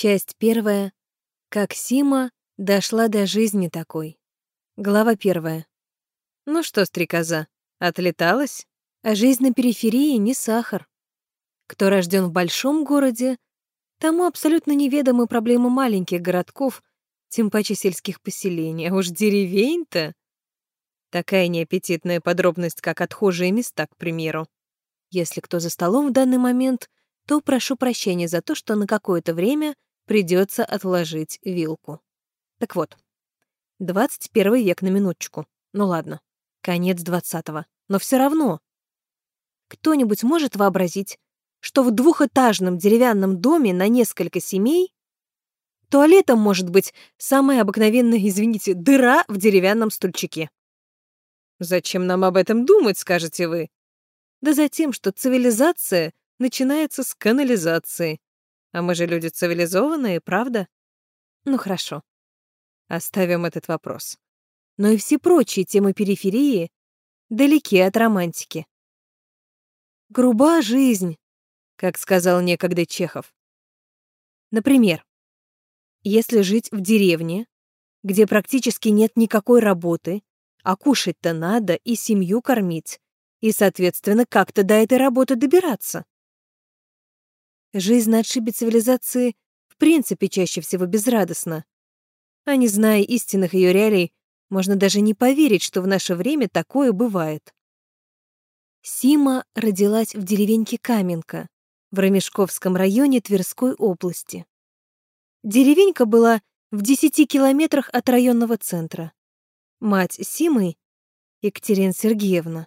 Часть первая. Как Сима дошла до жизни такой. Глава первая. Ну что, стрекоза, отлеталась? А жизнь на периферии не сахар. Кто рожден в большом городе, тому абсолютно неведомы проблемы маленьких городков, тем паче сельских поселений. А уж деревень-то... Такая неаппетитная подробность, как отхожие места, к примеру. Если кто за столом в данный момент, то прошу прощения за то, что на какое-то время придется отложить вилку. Так вот, 21 век на минуточку. Ну ладно, конец 20-го. Но все равно. Кто-нибудь может вообразить, что в двухэтажном деревянном доме на несколько семей туалетом может быть самая обыкновенная, извините, дыра в деревянном стульчике? Зачем нам об этом думать, скажете вы? Да за тем, что цивилизация начинается с канализации. А мы же люди цивилизованные, правда? Ну хорошо. Оставим этот вопрос. Но и все прочие темы периферии далеки от романтики. Груба жизнь, как сказал некогда Чехов. Например, если жить в деревне, где практически нет никакой работы, а кушать-то надо и семью кормить, и, соответственно, как-то до этой работы добираться. Жизнь на отшибе цивилизации в принципе чаще всего безрадостна. А не зная истинных ее реалий, можно даже не поверить, что в наше время такое бывает. Сима родилась в деревеньке Каменка в Ромешковском районе Тверской области. Деревенька была в 10 километрах от районного центра. Мать Симы, Екатерина Сергеевна,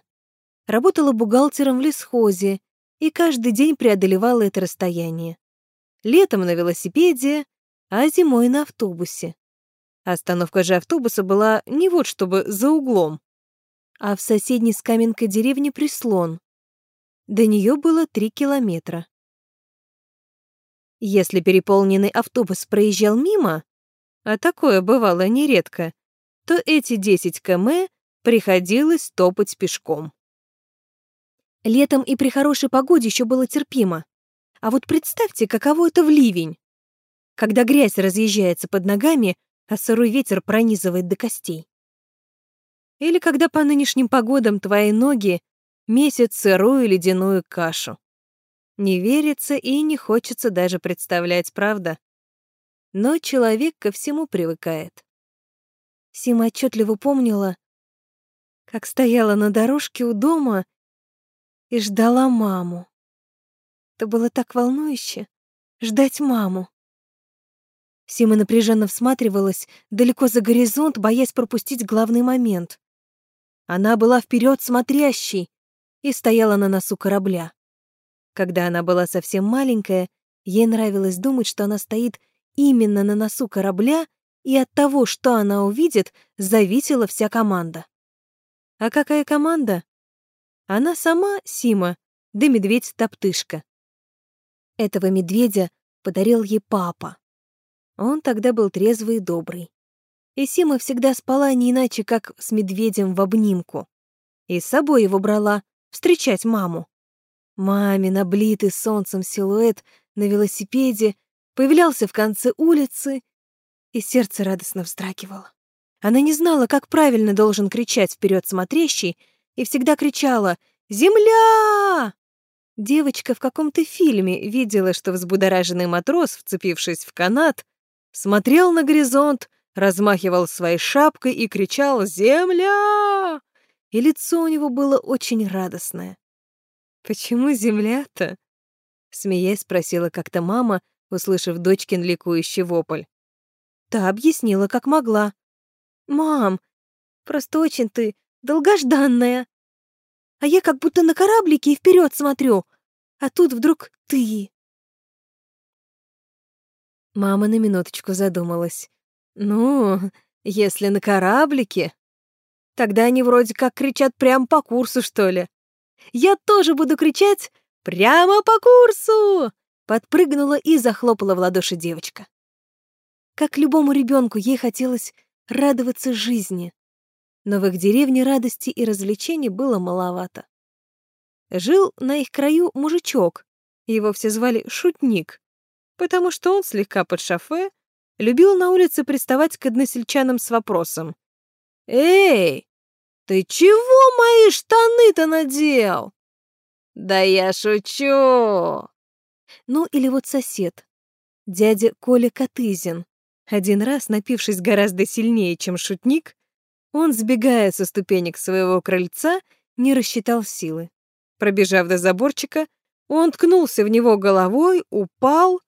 работала бухгалтером в лесхозе и каждый день преодолевала это расстояние. Летом на велосипеде, а зимой на автобусе. Остановка же автобуса была не вот чтобы за углом, а в соседней с Каменкой деревне Прислон. До нее было три километра. Если переполненный автобус проезжал мимо, а такое бывало нередко, то эти 10 км приходилось топать пешком. Летом и при хорошей погоде еще было терпимо. А вот представьте, каково это в ливень. Когда грязь разъезжается под ногами, а сырой ветер пронизывает до костей. Или когда по нынешним погодам твои ноги месят сырую ледяную кашу. Не верится и не хочется даже представлять, правда? Но человек ко всему привыкает. Сима отчетливо помнила, как стояла на дорожке у дома и ждала маму. Это было так волнующе — ждать маму. Сима напряженно всматривалась далеко за горизонт, боясь пропустить главный момент. Она была вперед смотрящей и стояла на носу корабля. Когда она была совсем маленькая, ей нравилось думать, что она стоит именно на носу корабля, и от того, что она увидит, зависела вся команда. А какая команда? Она сама, Сима, да медведь-топтышка. Этого медведя подарил ей папа. Он тогда был трезвый и добрый. И Сима всегда спала не иначе, как с медведем в обнимку. И с собой его брала встречать маму. Мамин, облитый солнцем силуэт на велосипеде, появлялся в конце улицы, и сердце радостно вздрагивало. Она не знала, как правильно должен кричать вперед смотрящий, и всегда кричала «Земля!». Девочка в каком-то фильме видела, что взбудораженный матрос, вцепившись в канат, смотрел на горизонт, размахивал своей шапкой и кричал «Земля!». И лицо у него было очень радостное. «Почему земля-то?» — смеясь спросила как-то мама, услышав дочкин ликующий вопль. Та объяснила, как могла. «Мам, просто очень ты долгожданная. А я как будто на кораблике и вперед смотрю, а тут вдруг ты». Мама на минуточку задумалась. «Ну, если на кораблике, тогда они вроде как кричат прямо по курсу, что ли. Я тоже буду кричать прямо по курсу!» Подпрыгнула и захлопала в ладоши девочка. Как любому ребенку, ей хотелось радоваться жизни. Но в их деревне радости и развлечений было маловато. Жил на их краю мужичок, его все звали Шутник. потому что он слегка под шофе, любил на улице приставать к односельчанам с вопросом. «Эй, ты чего мои штаны-то надел?» «Да я шучу!» Ну или вот сосед, дядя Коля Катызин. Один раз, напившись гораздо сильнее, чем шутник, он, сбегая со ступенек своего крыльца, не рассчитал силы. Пробежав до заборчика, он ткнулся в него головой, упал,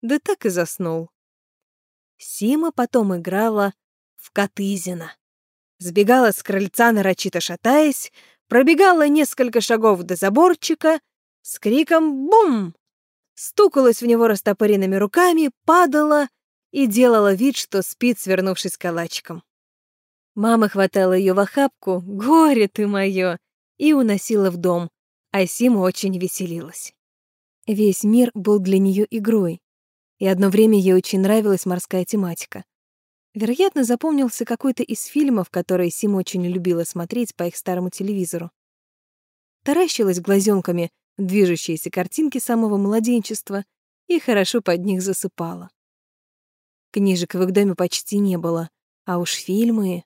да так и заснул. Сима потом играла в Катызина. Сбегала с крыльца, нарочито шатаясь, пробегала несколько шагов до заборчика, с криком «Бум!» стукалась в него растопыренными руками, падала и делала вид, что спит, свернувшись калачиком. Мама хватала ее в охапку, горе ты мое, и уносила в дом, а Сима очень веселилась. Весь мир был для нее игрой, и одно время ей очень нравилась морская тематика. Вероятно, запомнился какой-то из фильмов, которые Сима очень любила смотреть по их старому телевизору. Таращилась глазенками движущиеся картинки самого младенчества и хорошо под них засыпала. Книжек в их доме почти не было, а уж фильмы...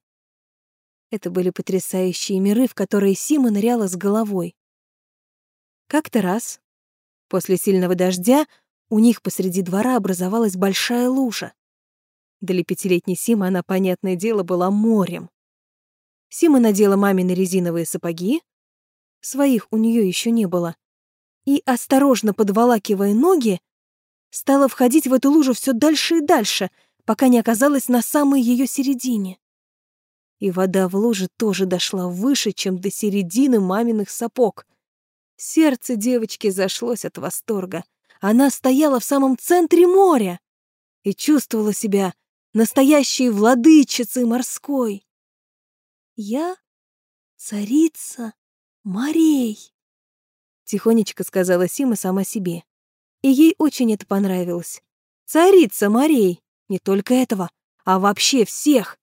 Это были потрясающие миры, в которые Сима ныряла с головой. Как-то раз, после сильного дождя, у них посреди двора образовалась большая лужа. Для пятилетней Симы она, понятное дело, была морем. Сима надела мамины резиновые сапоги, своих у нее еще не было, и, осторожно подволакивая ноги, стала входить в эту лужу все дальше и дальше, пока не оказалась на самой ее середине. И вода в луже тоже дошла выше, чем до середины маминых сапог. Сердце девочки зашлось от восторга. Она стояла в самом центре моря и чувствовала себя настоящей владычицей морской. Я царица морей. Тихонечко сказала Сима сама себе. И ей очень это понравилось. Царица морей. Не только этого, а вообще всех.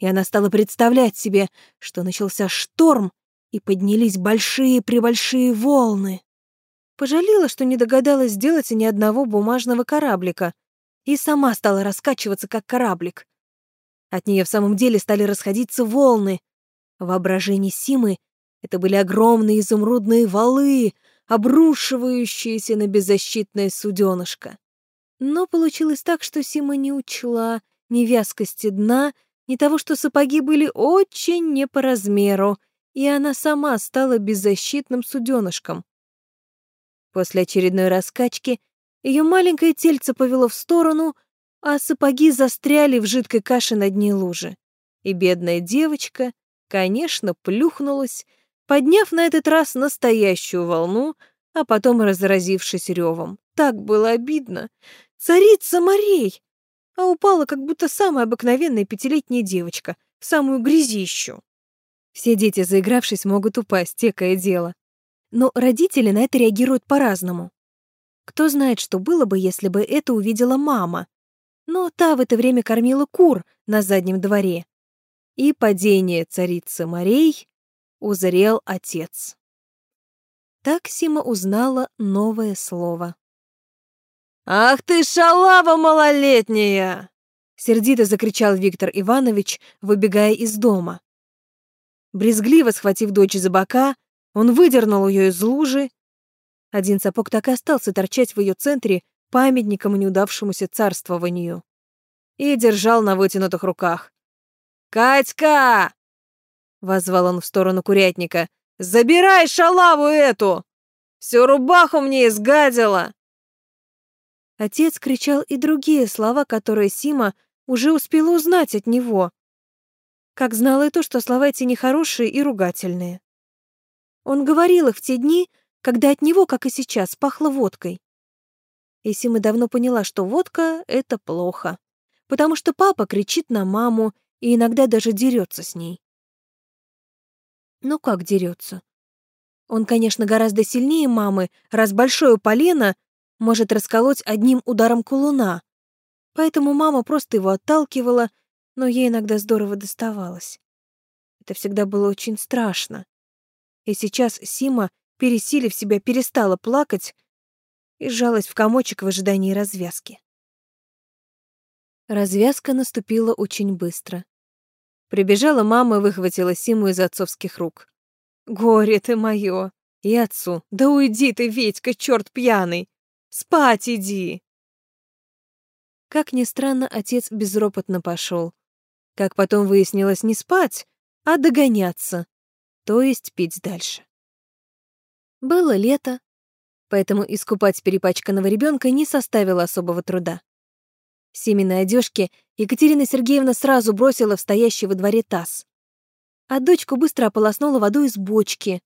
И она стала представлять себе, что начался шторм, и поднялись большие-пребольшие волны. Пожалела, что не догадалась сделать ни одного бумажного кораблика, и сама стала раскачиваться, как кораблик. От нее в самом деле стали расходиться волны. В воображении Симы это были огромные изумрудные валы, обрушивающиеся на беззащитное суденышко. Но получилось так, что Сима не учла ни вязкости дна, ни того, что сапоги были очень не по размеру, и она сама стала беззащитным суденышком. После очередной раскачки ее маленькое тельце повело в сторону, а сапоги застряли в жидкой каше на дне лужи. И бедная девочка, конечно, плюхнулась, подняв на этот раз настоящую волну, а потом разразившись ревом. Так было обидно. Царица морей! А упала, как будто самая обыкновенная пятилетняя девочка, в самую грязищу. Все дети, заигравшись, могут упасть, текое дело. Но родители на это реагируют по-разному. Кто знает, что было бы, если бы это увидела мама. Но та в это время кормила кур на заднем дворе. И падение царицы морей узрел отец. Так Сима узнала новое слово. «Ах ты, шалава малолетняя!» Сердито закричал Виктор Иванович, выбегая из дома. Брезгливо схватив дочь за бока, он выдернул ее из лужи. Один сапог так и остался торчать в ее центре памятником неудавшемуся царствованию. И держал на вытянутых руках. «Катька!» Возвал он в сторону курятника. «Забирай шалаву эту! Всю рубаху мне изгадила!» Отец кричал и другие слова, которые Сима уже успела узнать от него. Как знала и то, что слова эти нехорошие и ругательные. Он говорил их в те дни, когда от него, как и сейчас, пахло водкой. И Сима давно поняла, что водка — это плохо, потому что папа кричит на маму и иногда даже дерется с ней. Ну как дерется? Он, конечно, гораздо сильнее мамы, раз большое полено может расколоть одним ударом кулуна. Поэтому мама просто его отталкивала, но ей иногда здорово доставалось. Это всегда было очень страшно. И сейчас Сима, пересилив себя, перестала плакать и сжалась в комочек в ожидании развязки. Развязка наступила очень быстро. Прибежала мама и выхватила Симу из отцовских рук. «Горе ты моё!» И отцу. «Да уйди ты, Ведька, чёрт пьяный! Спать иди!» Как ни странно, отец безропотно пошел. Как потом выяснилось, не спать, а догоняться, то есть пить дальше. Было лето, поэтому искупать перепачканного ребенка не составило особого труда. Семенной одежки Екатерина Сергеевна сразу бросила в стоящий во дворе таз. А дочку быстро ополоснула водой из бочки,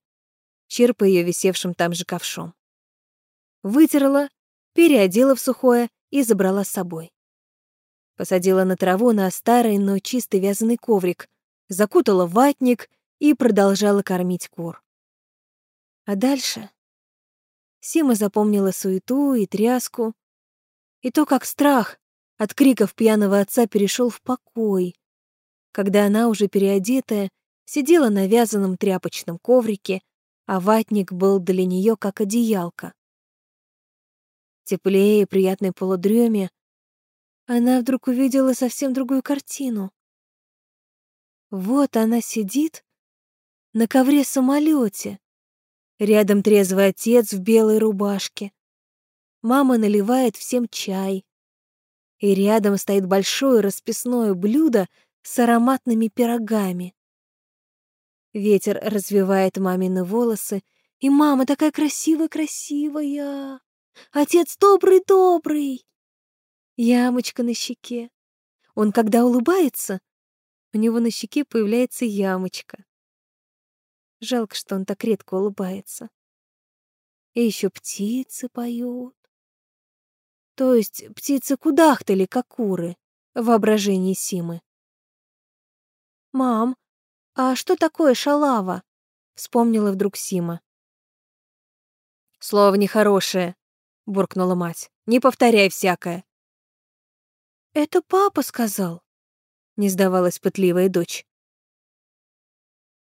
черпая ее висевшим там же ковшом. Вытерла, переодела в сухое и забрала с собой. Посадила на траву на старый, но чистый вязаный коврик, закутала ватник и продолжала кормить кур. А дальше Сима запомнила суету и тряску, и то, как страх от криков пьяного отца перешел в покой, когда она, уже переодетая, сидела на вязаном тряпочном коврике, а ватник был для нее как одеялка. Теплее и приятной полудреме она вдруг увидела совсем другую картину. Вот она сидит на ковре-самолете. Рядом трезвый отец в белой рубашке. Мама наливает всем чай. И рядом стоит большое расписное блюдо с ароматными пирогами. Ветер развивает мамины волосы, и мама такая красивая-красивая. Отец добрый-добрый. Ямочка на щеке. Он, когда улыбается, у него на щеке появляется ямочка. Жалко, что он так редко улыбается. И еще птицы поют. То есть птицы кудахтали, как куры, в воображении Симы. «Мам, а что такое шалава?» — вспомнила вдруг Сима. «Слово нехорошее», — буркнула мать. «Не повторяй всякое». «Это папа сказал», — не сдавалась пытливая дочь.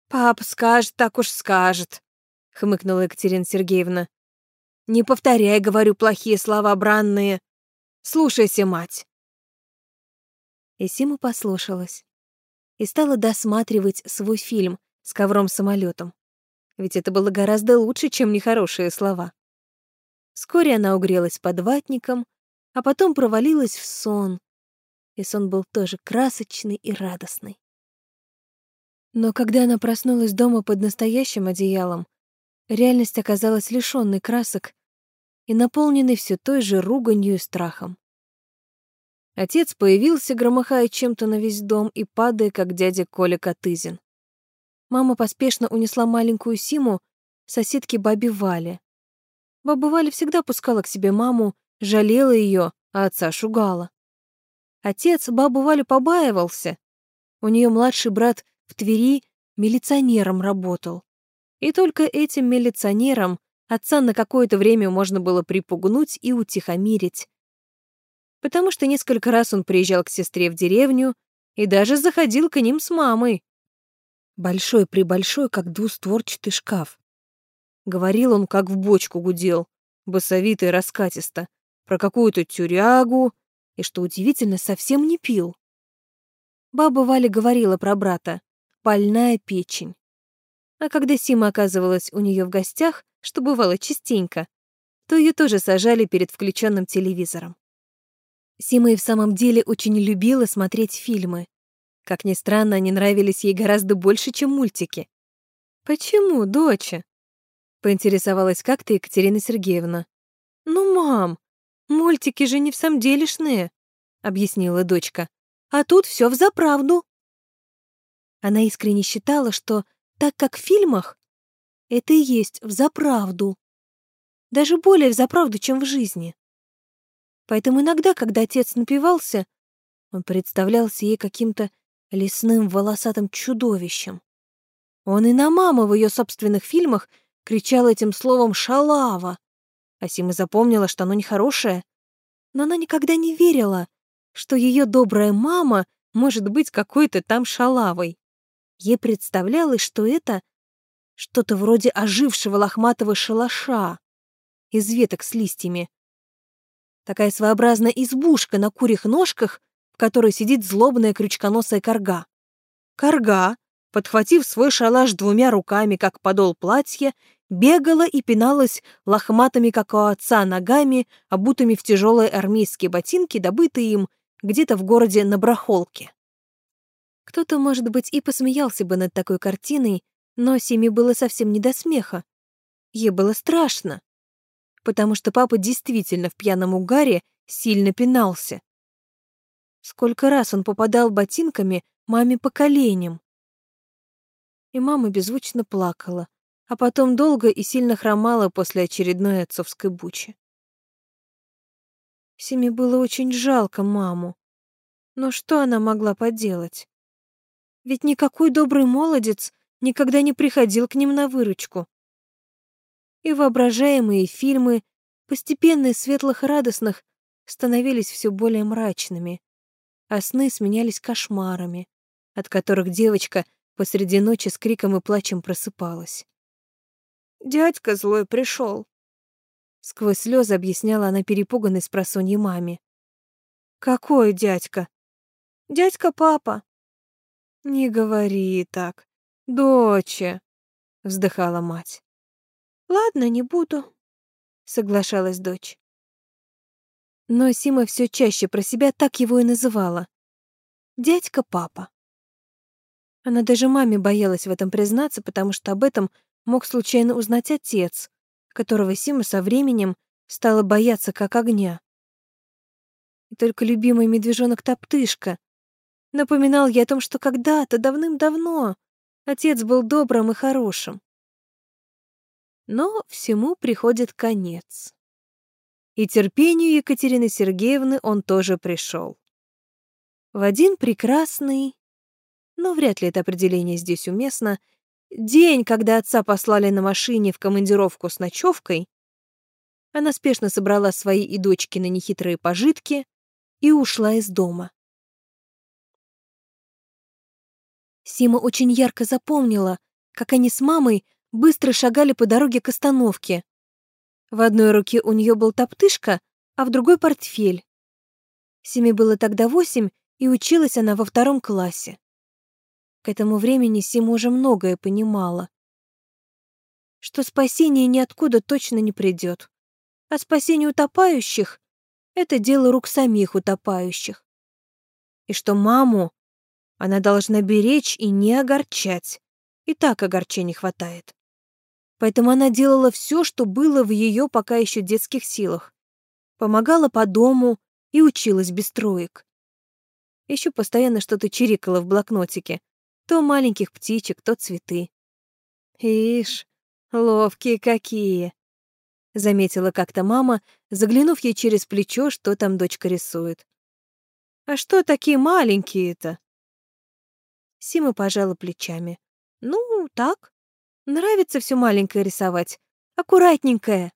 «Папа скажет, так уж скажет», — хмыкнула Екатерина Сергеевна. «Не повторяй, говорю, плохие слова бранные. Слушайся, мать». И Сима послушалась и стала досматривать свой фильм с ковром-самолетом. Ведь это было гораздо лучше, чем нехорошие слова. Вскоре она угрелась под ватником, а потом провалилась в сон, и сон был тоже красочный и радостный. Но когда она проснулась дома под настоящим одеялом, реальность оказалась лишённой красок и наполненной все той же руганью и страхом. Отец появился, громыхая чем-то на весь дом и падая, как дядя Коля Катызин. Мама поспешно унесла маленькую Симу соседке бабе Вале. Баба Валя всегда пускала к себе маму, жалела ее, а отца шугала. Отец бабу Валю побаивался. У нее младший брат в Твери милиционером работал. И только этим милиционером отца на какое-то время можно было припугнуть и утихомирить. Потому что несколько раз он приезжал к сестре в деревню и даже заходил к ним с мамой. Большой-пребольшой, как двустворчатый шкаф. Говорил он, как в бочку гудел, басовито и раскатисто, про какую-то тюрягу, и, что удивительно, совсем не пил. Баба Валя говорила про брата. Больная печень. А когда Сима оказывалась у нее в гостях, что бывало частенько, то ее тоже сажали перед включенным телевизором. Сима и в самом деле очень любила смотреть фильмы. Как ни странно, они нравились ей гораздо больше, чем мультики. «Почему, доча?» — поинтересовалась как-то Екатерина Сергеевна. «Ну, мам, «Мультики же не в самом делешные», — объяснила дочка. «А тут все взаправду». Она искренне считала, что так как в фильмах, это и есть взаправду. Даже более взаправду, чем в жизни. Поэтому иногда, когда отец напивался, он представлялся ей каким-то лесным волосатым чудовищем. Он и на маму в ее собственных фильмах кричал этим словом «шалава», Асима запомнила, что оно нехорошее, но она никогда не верила, что ее добрая мама может быть какой-то там шалавой. Ей представлялось, что это что-то вроде ожившего лохматого шалаша из веток с листьями, Такая своеобразная избушка на курьих ножках, в которой сидит злобная крючконосая корга. Корга, подхватив свой шалаш двумя руками, как подол платья, бегала и пиналась лохматыми, как у отца, ногами, обутыми в тяжелые армейские ботинки, добытые им где-то в городе на Брахолке. Кто-то, может быть, и посмеялся бы над такой картиной, но Симе было совсем не до смеха. Ей было страшно, потому что папа действительно в пьяном угаре сильно пинался. Сколько раз он попадал ботинками маме по коленям. И мама беззвучно плакала, а потом долго и сильно хромала после очередной отцовской бучи. Симе было очень жалко маму. Но что она могла поделать? Ведь никакой добрый молодец никогда не приходил к ним на выручку. И воображаемые фильмы, постепенно из светлых и радостных, становились все более мрачными, а сны сменялись кошмарами, от которых девочка посреди ночи с криком и плачем просыпалась. «Дядька злой пришел», — сквозь слезы объясняла она перепуганной с просоньей маме. «Какой дядька?» «Дядька папа». «Не говори так, доча», — вздыхала мать. «Ладно, не буду», — соглашалась дочь. Но Сима все чаще про себя так его и называла. «Дядька папа». Она даже маме боялась в этом признаться, потому что об этом мог случайно узнать отец, которого Сима со временем стала бояться как огня. И только любимый медвежонок Топтышка напоминал ей о том, что когда-то, давным-давно, отец был добрым и хорошим. Но всему приходит конец. И терпению Екатерины Сергеевны он тоже пришел. В один прекрасный, но вряд ли это определение здесь уместно, День, когда отца послали на машине в командировку с ночевкой, она спешно собрала свои и дочки на нехитрые пожитки и ушла из дома. Сима очень ярко запомнила, как они с мамой быстро шагали по дороге к остановке. В одной руке у нее был топтышка, а в другой — портфель. Симе было тогда восемь, и училась она во втором классе. К этому времени Сима уже многое понимала. Что спасение ниоткуда точно не придет. А спасение утопающих — это дело рук самих утопающих. И что маму она должна беречь и не огорчать. И так огорчений хватает. Поэтому она делала все, что было в ее пока еще детских силах. Помогала по дому и училась без троек. Еще постоянно что-то чирикала в блокнотике, то маленьких птичек, то цветы. «Ишь, ловкие какие!» — заметила как-то мама, заглянув ей через плечо, что там дочка рисует. «А что такие маленькие-то?» Сима пожала плечами. «Ну, так. Нравится все маленькое рисовать. Аккуратненькое».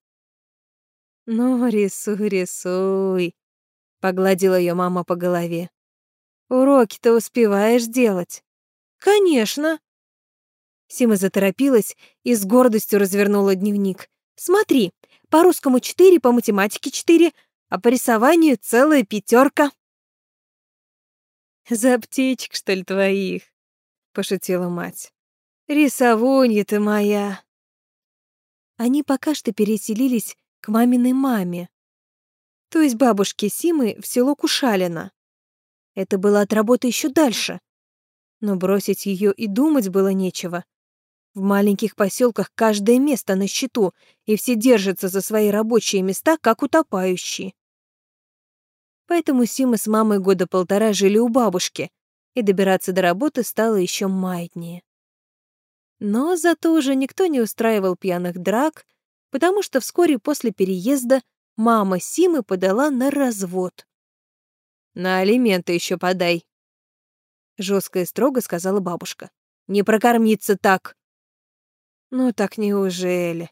«Ну, рисуй, рисуй», — погладила ее мама по голове. «Уроки-то успеваешь делать?» «Конечно!» Сима заторопилась и с гордостью развернула дневник. «Смотри, по русскому четыре, по математике четыре, а по рисованию целая пятерка. «За птичек, что ли, твоих?» — пошутила мать. «Рисовунья ты моя!» Они пока что переселились к маминой маме, то есть бабушке Симы в село Кушалино. Это было от работы еще дальше, но бросить ее и думать было нечего. В маленьких поселках каждое место на счету, и все держатся за свои рабочие места, как утопающие. Поэтому Сима с мамой года полтора жили у бабушки, и добираться до работы стало еще маятнее. Но зато уже никто не устраивал пьяных драк, потому что вскоре после переезда мама Симы подала на развод. «На алименты еще подай», жестко и строго сказала бабушка. Не прокормиться так. Ну так неужели?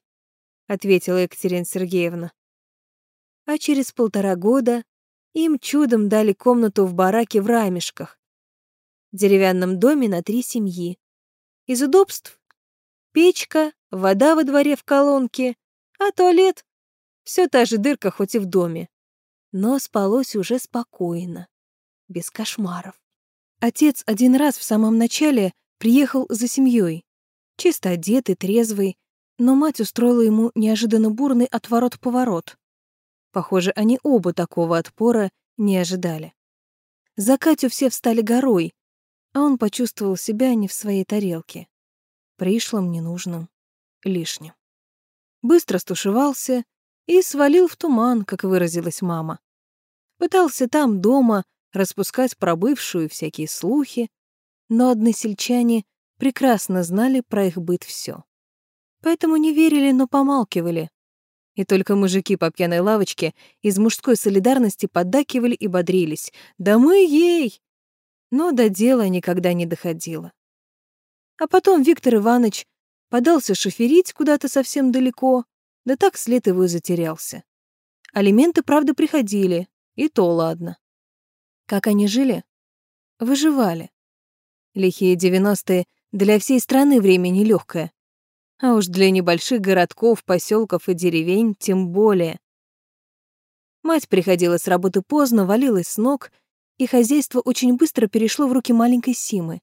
ответила Екатерина Сергеевна. А через полтора года им чудом дали комнату в бараке в Рамешках, деревянном доме на три семьи. Из удобств — печка, вода во дворе в колонке, а туалет — все та же дырка, хоть и в доме. но спалось уже спокойно, без кошмаров. Отец один раз в самом начале приехал за семьей, чисто одетый, трезвый, но мать устроила ему неожиданно бурный отворот-поворот. Похоже, они оба такого отпора не ожидали. За Катю все встали горой, а он почувствовал себя не в своей тарелке. Пришлым, ненужным, лишним. Быстро стушевался и свалил в туман, как выразилась мама. Пытался там, дома, распускать пробывшую всякие слухи, но односельчане прекрасно знали про их быт все. Поэтому не верили, но помалкивали. И только мужики по пьяной лавочке из мужской солидарности поддакивали и бодрились. «Да мы ей!» Но до дела никогда не доходило. А потом Виктор Иванович подался шоферить куда-то совсем далеко, да так след его затерялся. Алименты, правда, приходили, и то ладно. Как они жили? Выживали. Лихие девяностые для всей страны время нелегкое. А уж для небольших городков, поселков и деревень тем более. Мать приходила с работы поздно, валилась с ног, и хозяйство очень быстро перешло в руки маленькой Симы.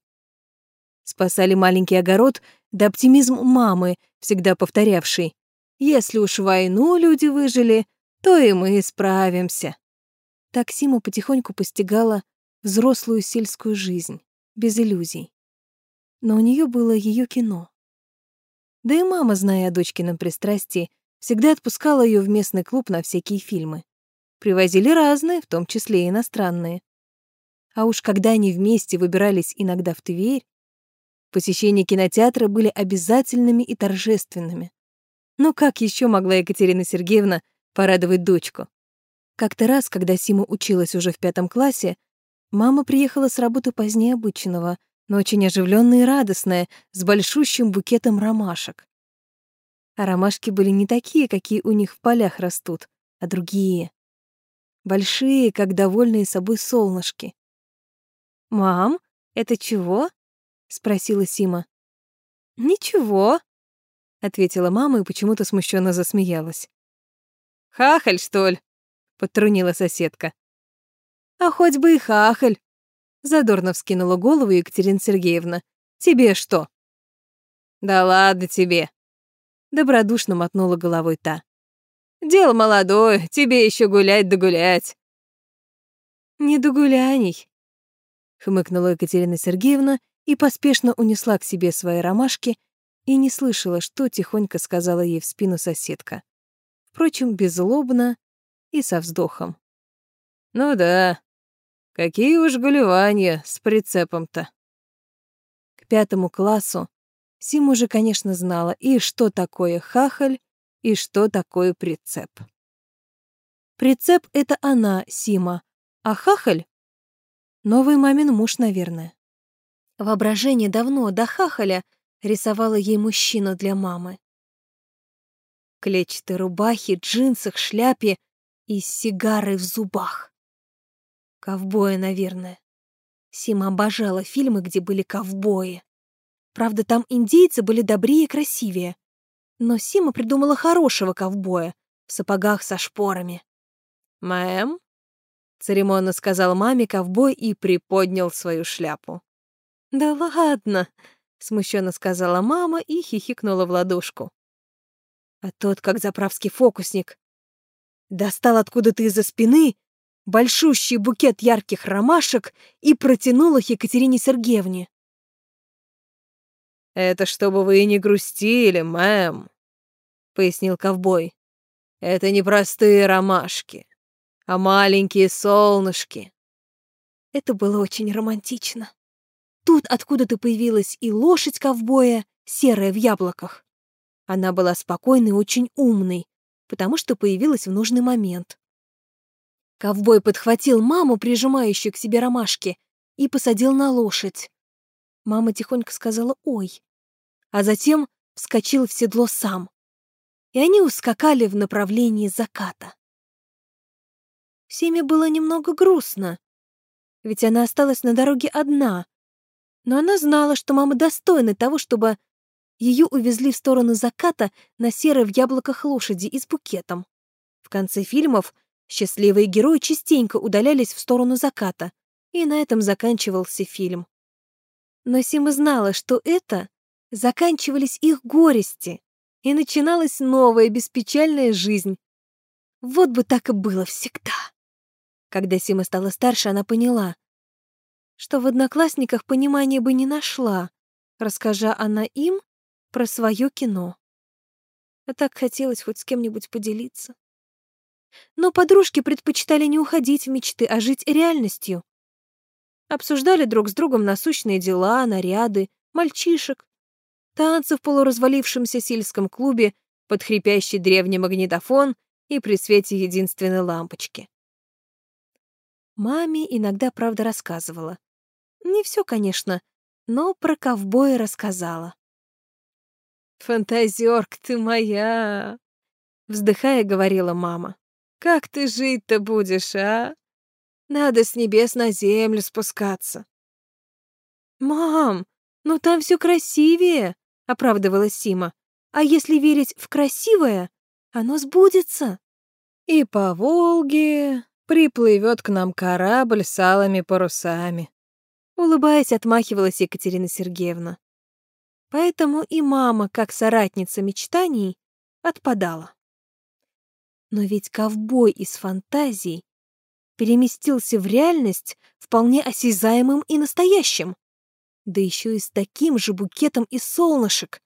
Спасали маленький огород да оптимизм мамы, всегда повторявшей «Если уж войну люди выжили, то и мы справимся». Так Сима потихоньку постигала взрослую сельскую жизнь, без иллюзий. Но у нее было ее кино. Да и мама, зная о дочкином пристрастии, всегда отпускала ее в местный клуб на всякие фильмы. Привозили разные, в том числе и иностранные. А уж когда они вместе выбирались иногда в Тверь, посещения кинотеатра были обязательными и торжественными. Но как еще могла Екатерина Сергеевна порадовать дочку? Как-то раз, когда Сима училась уже в пятом классе, мама приехала с работы позднее обычного — но очень оживленная и радостная, с большущим букетом ромашек. А ромашки были не такие, какие у них в полях растут, а другие. Большие, как довольные собой солнышки. «Мам, это чего?» — спросила Сима. «Ничего», — ответила мама и почему-то смущенно засмеялась. «Хахаль, что ли?» — подтрунила соседка. «А хоть бы и хахаль», Задорно вскинула голову Екатерина Сергеевна. «Тебе что?» «Да ладно тебе!» Добродушно мотнула головой та. «Дело молодое, тебе еще гулять да гулять!» «Не до гуляний!» Хмыкнула Екатерина Сергеевна и поспешно унесла к себе свои ромашки и не слышала, что тихонько сказала ей в спину соседка. Впрочем, беззлобно и со вздохом. «Ну да, Какие уж гулевания с прицепом-то. К пятому классу Сим уже, конечно, знала и что такое хахаль, и что такое прицеп. Прицеп — это она, Сима, а хахаль — новый мамин муж, наверное. Воображение давно до хахаля рисовало ей мужчину для мамы. Клетчатой рубахе, джинсах, шляпе и с сигарой в зубах. Ковбоя, наверное. Сима обожала фильмы, где были ковбои. Правда, там индейцы были добрее и красивее. Но Сима придумала хорошего ковбоя в сапогах со шпорами. «Мэм?» — церемонно сказал маме ковбой и приподнял свою шляпу. «Да ладно!» — смущенно сказала мама и хихикнула в ладошку. А тот, как заправский фокусник, достал откуда-то из-за спины большущий букет ярких ромашек и протянул их Екатерине Сергеевне. «Это чтобы вы не грустили, мэм», — пояснил ковбой. «Это не простые ромашки, а маленькие солнышки». Это было очень романтично. Тут откуда-то появилась и лошадь ковбоя, серая в яблоках. Она была спокойной и очень умной, потому что появилась в нужный момент. Ковбой подхватил маму, прижимающую к себе ромашки, и посадил на лошадь. Мама тихонько сказала «Ой», а затем вскочил в седло сам. И они ускакали в направлении заката. Семе было немного грустно, ведь она осталась на дороге одна, но она знала, что мама достойна того, чтобы ее увезли в сторону заката на серой в яблоках лошади и с букетом. В конце фильмов Счастливые герои частенько удалялись в сторону заката, и на этом заканчивался фильм. Но Сима знала, что это заканчивались их горести, и начиналась новая беспечальная жизнь. Вот бы так и было всегда. Когда Сима стала старше, она поняла, что в одноклассниках понимания бы не нашла, расскажа она им про свое кино. А так хотелось хоть с кем-нибудь поделиться. Но подружки предпочитали не уходить в мечты, а жить реальностью. Обсуждали друг с другом насущные дела, наряды, мальчишек, танцы в полуразвалившемся сельском клубе под хрипящий древний магнитофон и при свете единственной лампочки. Маме иногда правда рассказывала. Не все, конечно, но про ковбоя рассказала. «Фантазерка ты моя!» Вздыхая, говорила мама. «Как ты жить-то будешь, а? Надо с небес на землю спускаться». «Мам, ну там все красивее!» — оправдывалась Сима. «А если верить в красивое, оно сбудется». «И по Волге приплывет к нам корабль с алыми парусами», — улыбаясь, отмахивалась Екатерина Сергеевна. Поэтому и мама, как соратница мечтаний, отпадала. Но ведь ковбой из фантазий переместился в реальность вполне осязаемым и настоящим да еще и с таким же букетом из солнышек.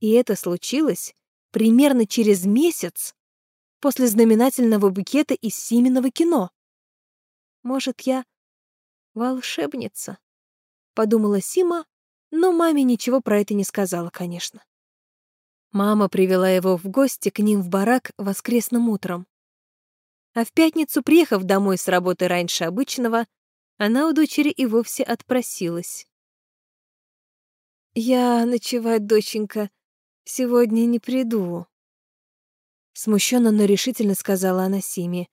И это случилось примерно через месяц после знаменательного букета из Сименного кино. Может, я волшебница? Подумала Сима, но маме ничего про это не сказала, конечно. Мама привела его в гости к ним в барак воскресным утром. А в пятницу, приехав домой с работы раньше обычного, она у дочери и вовсе отпросилась. «Я ночевать, доченька, сегодня не приду», — смущенно, но решительно сказала она Симе.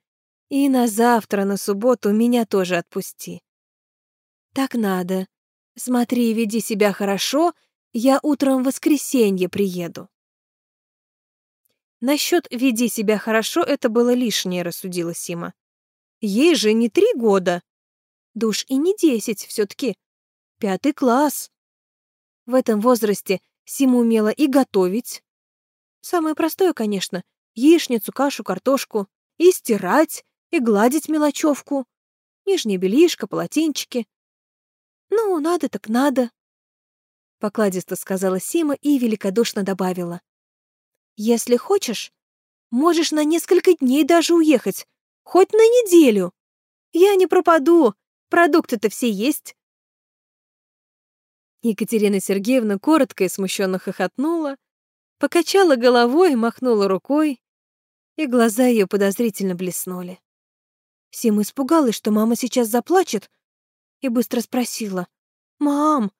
«И на завтра, на субботу, меня тоже отпусти». «Так надо. Смотри, веди себя хорошо, я утром в воскресенье приеду». Насчет «веди себя хорошо» это было лишнее, рассудила Сима. Ей же не три года. Да уж и не десять все таки Пятый класс. В этом возрасте Сима умела и готовить. Самое простое, конечно, яичницу, кашу, картошку. И стирать, и гладить мелочевку. Нижнее бельишко, полотенчики. Ну, надо так надо. Покладисто сказала Сима и великодушно добавила. Если хочешь, можешь на несколько дней даже уехать. Хоть на неделю. Я не пропаду. Продукты-то все есть. Екатерина Сергеевна коротко и смущенно хохотнула, покачала головой, махнула рукой, и глаза ее подозрительно блеснули. Сима испугалась, что мама сейчас заплачет, и быстро спросила, «Мам,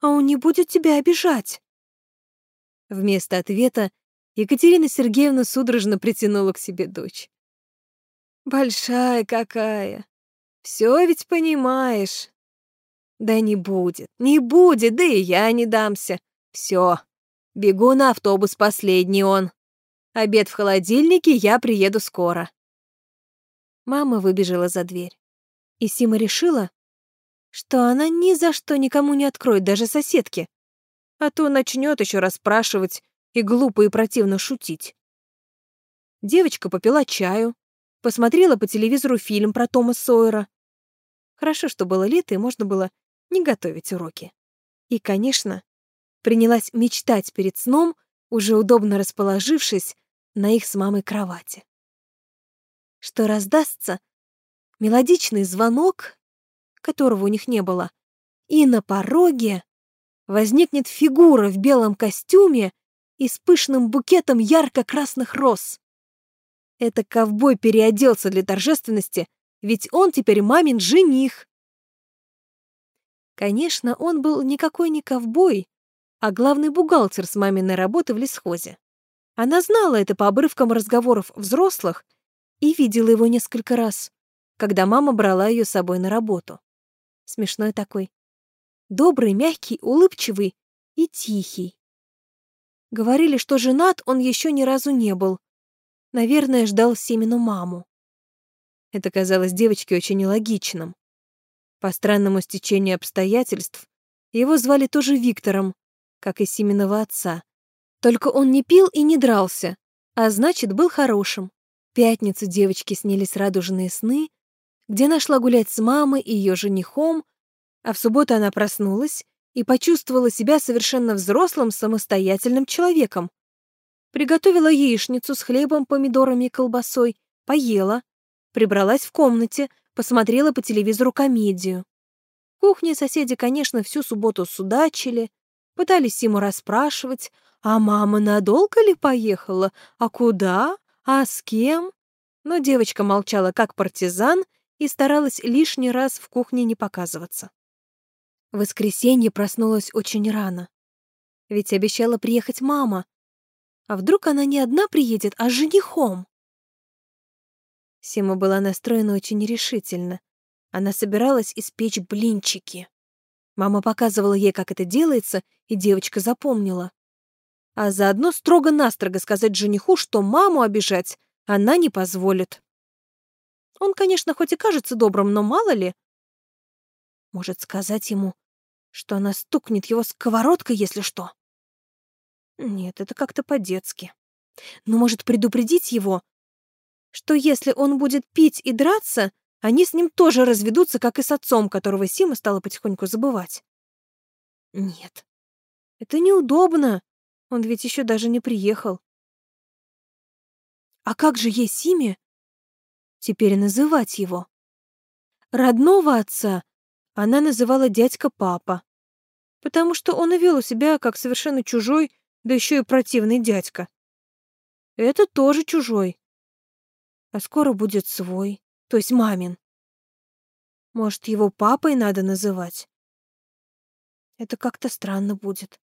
а он не будет тебя обижать?» Вместо ответа Екатерина Сергеевна судорожно притянула к себе дочь. «Большая какая! Все ведь понимаешь!» Да не будет, не будет, да и я не дамся. Все, бегу на автобус последний он. Обед в холодильнике, я приеду скоро. Мама выбежала за дверь. И Сима решила, что она ни за что никому не откроет, даже соседке. А то начнет еще расспрашивать и глупо и противно шутить. Девочка попила чаю, посмотрела по телевизору фильм про Тома Сойера. Хорошо, что было лето, и можно было не готовить уроки. И, конечно, принялась мечтать перед сном, уже удобно расположившись на их с мамой кровати. Что раздастся мелодичный звонок, которого у них не было, и на пороге возникнет фигура в белом костюме и с пышным букетом ярко-красных роз. Это ковбой переоделся для торжественности, ведь он теперь мамин жених. Конечно, он был никакой не ковбой, а главный бухгалтер с маминой работы в лесхозе. Она знала это по обрывкам разговоров взрослых и видела его несколько раз, когда мама брала ее с собой на работу. Смешной такой. Добрый, мягкий, улыбчивый и тихий. Говорили, что женат он еще ни разу не был. Наверное, ждал Семену маму. Это казалось девочке очень нелогичным. По странному стечению обстоятельств его звали тоже Виктором, как и Симиного отца. Только он не пил и не дрался, а значит, был хорошим. В пятницу девочке снились радужные сны, где нашла гулять с мамой и ее женихом, а в субботу она проснулась и почувствовала себя совершенно взрослым самостоятельным человеком. Приготовила яичницу с хлебом, помидорами и колбасой, поела, прибралась в комнате, посмотрела по телевизору комедию. В кухне соседи, конечно, всю субботу судачили, пытались ему расспрашивать, а мама надолго ли поехала, а куда, а с кем? Но девочка молчала как партизан и старалась лишний раз в кухне не показываться. В воскресенье проснулась очень рано. Ведь обещала приехать мама. А вдруг она не одна приедет, а с женихом? Сима была настроена очень решительно. Она собиралась испечь блинчики. Мама показывала ей, как это делается, и девочка запомнила. А заодно строго-настрого сказать жениху, что маму обижать она не позволит. Он, конечно, хоть и кажется добрым, но мало ли. Может, сказать ему, что она стукнет его сковородкой, если что? Нет, это как-то по-детски. Но может предупредить его, что если он будет пить и драться, они с ним тоже разведутся, как и с отцом, которого Сима стала потихоньку забывать. Нет, это неудобно. Он ведь еще даже не приехал. А как же ей Симе теперь называть его? Родного отца она называла дядька папа, потому что он и вел себя как совершенно чужой, да еще и противный дядька. Это тоже чужой. А скоро будет свой, то есть мамин. Может, его папой надо называть? Это как-то странно будет.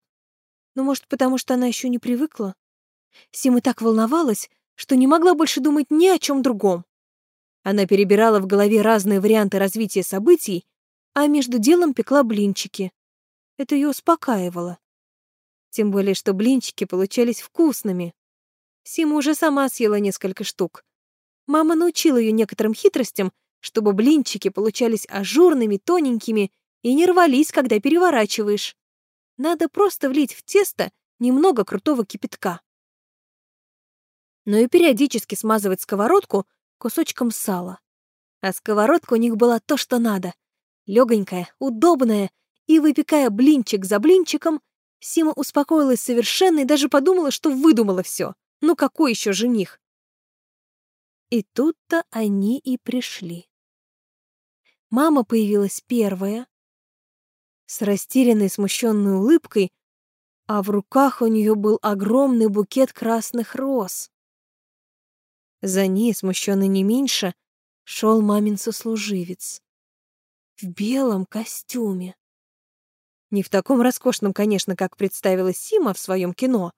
Ну, может, потому что она еще не привыкла? Сима так волновалась, что не могла больше думать ни о чем другом. Она перебирала в голове разные варианты развития событий а между делом пекла блинчики. Это ее успокаивало. Тем более, что блинчики получались вкусными. Сима уже сама съела несколько штук. Мама научила ее некоторым хитростям, чтобы блинчики получались ажурными, тоненькими и не рвались, когда переворачиваешь. Надо просто влить в тесто немного крутого кипятка. Но и периодически смазывать сковородку кусочком сала. А сковородка у них была то, что надо легонькая, удобная, и, выпекая блинчик за блинчиком, Сима успокоилась совершенно и даже подумала, что выдумала все. Ну какой еще жених? И тут-то они и пришли. Мама появилась первая, с растерянной смущенной улыбкой, а в руках у нее был огромный букет красных роз. За ней, смущенный не меньше, шел мамин сослуживец в белом костюме. Не в таком роскошном, конечно, как представила Сима в своем кино,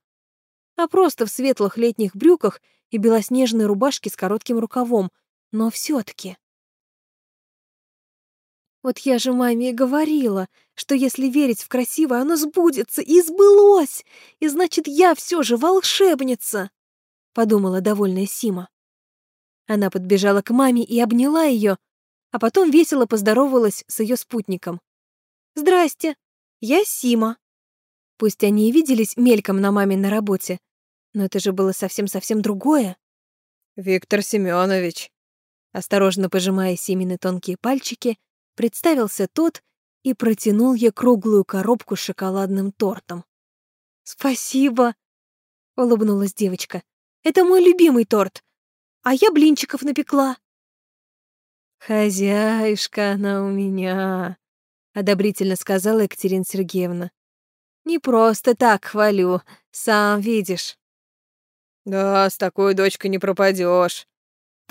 а просто в светлых летних брюках и белоснежной рубашке с коротким рукавом, но все таки Вот я же маме и говорила, что если верить в красивое, оно сбудется, и сбылось, и значит, я все же волшебница, — подумала довольная Сима. Она подбежала к маме и обняла ее, а потом весело поздоровалась с ее спутником. «Здрасте, я Сима». Пусть они и виделись мельком на маме на работе, но это же было совсем-совсем другое. «Виктор Семенович», осторожно пожимая Симины тонкие пальчики, представился тот и протянул ей круглую коробку с шоколадным тортом. «Спасибо», — улыбнулась девочка. «Это мой любимый торт, а я блинчиков напекла». «Хозяюшка она у меня», — одобрительно сказала Екатерина Сергеевна. «Не просто так хвалю, сам видишь». «Да, с такой дочкой не пропадешь,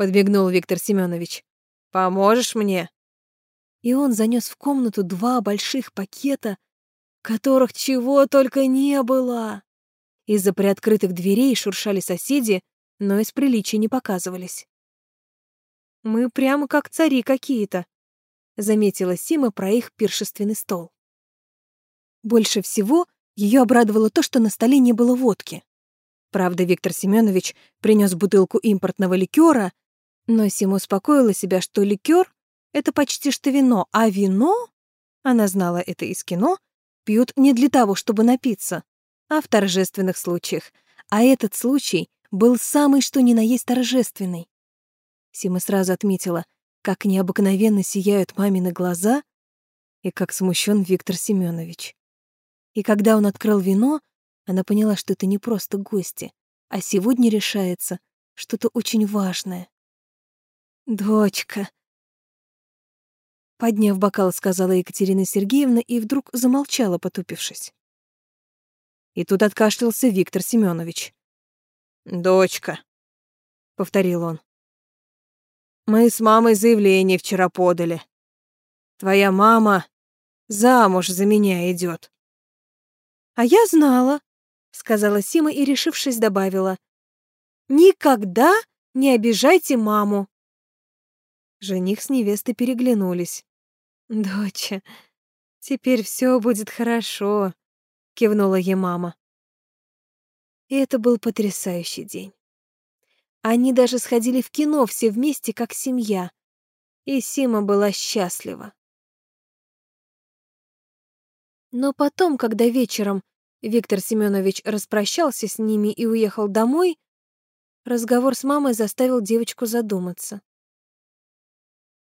подбегнул Виктор Семенович. «Поможешь мне?» И он занес в комнату два больших пакета, которых чего только не было. Из-за приоткрытых дверей шуршали соседи, но из приличия не показывались. Мы прямо как цари какие-то, заметила Сима про их пиршественный стол. Больше всего ее обрадовало то, что на столе не было водки. Правда, Виктор Семенович принес бутылку импортного ликера, Но Сима успокоила себя, что ликер — это почти что вино, а вино, она знала это из кино, пьют не для того, чтобы напиться, а в торжественных случаях. А этот случай был самый что ни на есть торжественный. Сима сразу отметила, как необыкновенно сияют мамины глаза и как смущен Виктор Семенович. И когда он открыл вино, она поняла, что это не просто гости, а сегодня решается что-то очень важное. «Дочка», Подняв бокал, сказала Екатерина Сергеевна и вдруг замолчала, потупившись. И тут откашлялся Виктор Семенович. «Дочка», — повторил он. «Мы с мамой заявление вчера подали. Твоя мама замуж за меня идет. «А я знала», — сказала Сима и, решившись, добавила. «Никогда не обижайте маму». Жених с невестой переглянулись. «Доча, теперь все будет хорошо», — кивнула ей мама. И это был потрясающий день. Они даже сходили в кино все вместе, как семья. И Сима была счастлива. Но потом, когда вечером Виктор Семенович распрощался с ними и уехал домой, разговор с мамой заставил девочку задуматься.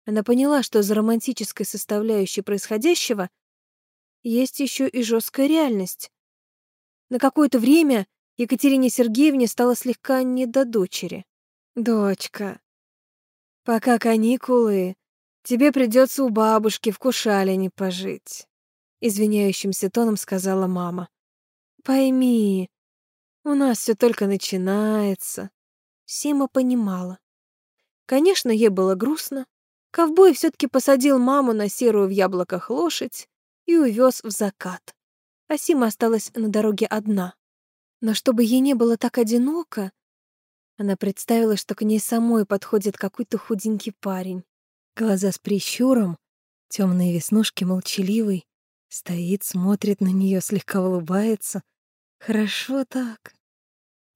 Она поняла, что за романтической составляющей происходящего есть еще и жесткая реальность. На какое-то время Екатерине Сергеевне стало слегка не до дочери. «Дочка, пока каникулы, тебе придется у бабушки в Кушалине пожить», извиняющимся тоном сказала мама. «Пойми, у нас все только начинается». Сима понимала. Конечно, ей было грустно, Ковбой все-таки посадил маму на серую в яблоках лошадь и увез в закат. А Сима осталась на дороге одна. Но чтобы ей не было так одиноко, она представила, что к ней самой подходит какой-то худенький парень. Глаза с прищуром, темные веснушки молчаливый, стоит, смотрит на нее, слегка улыбается. Хорошо так.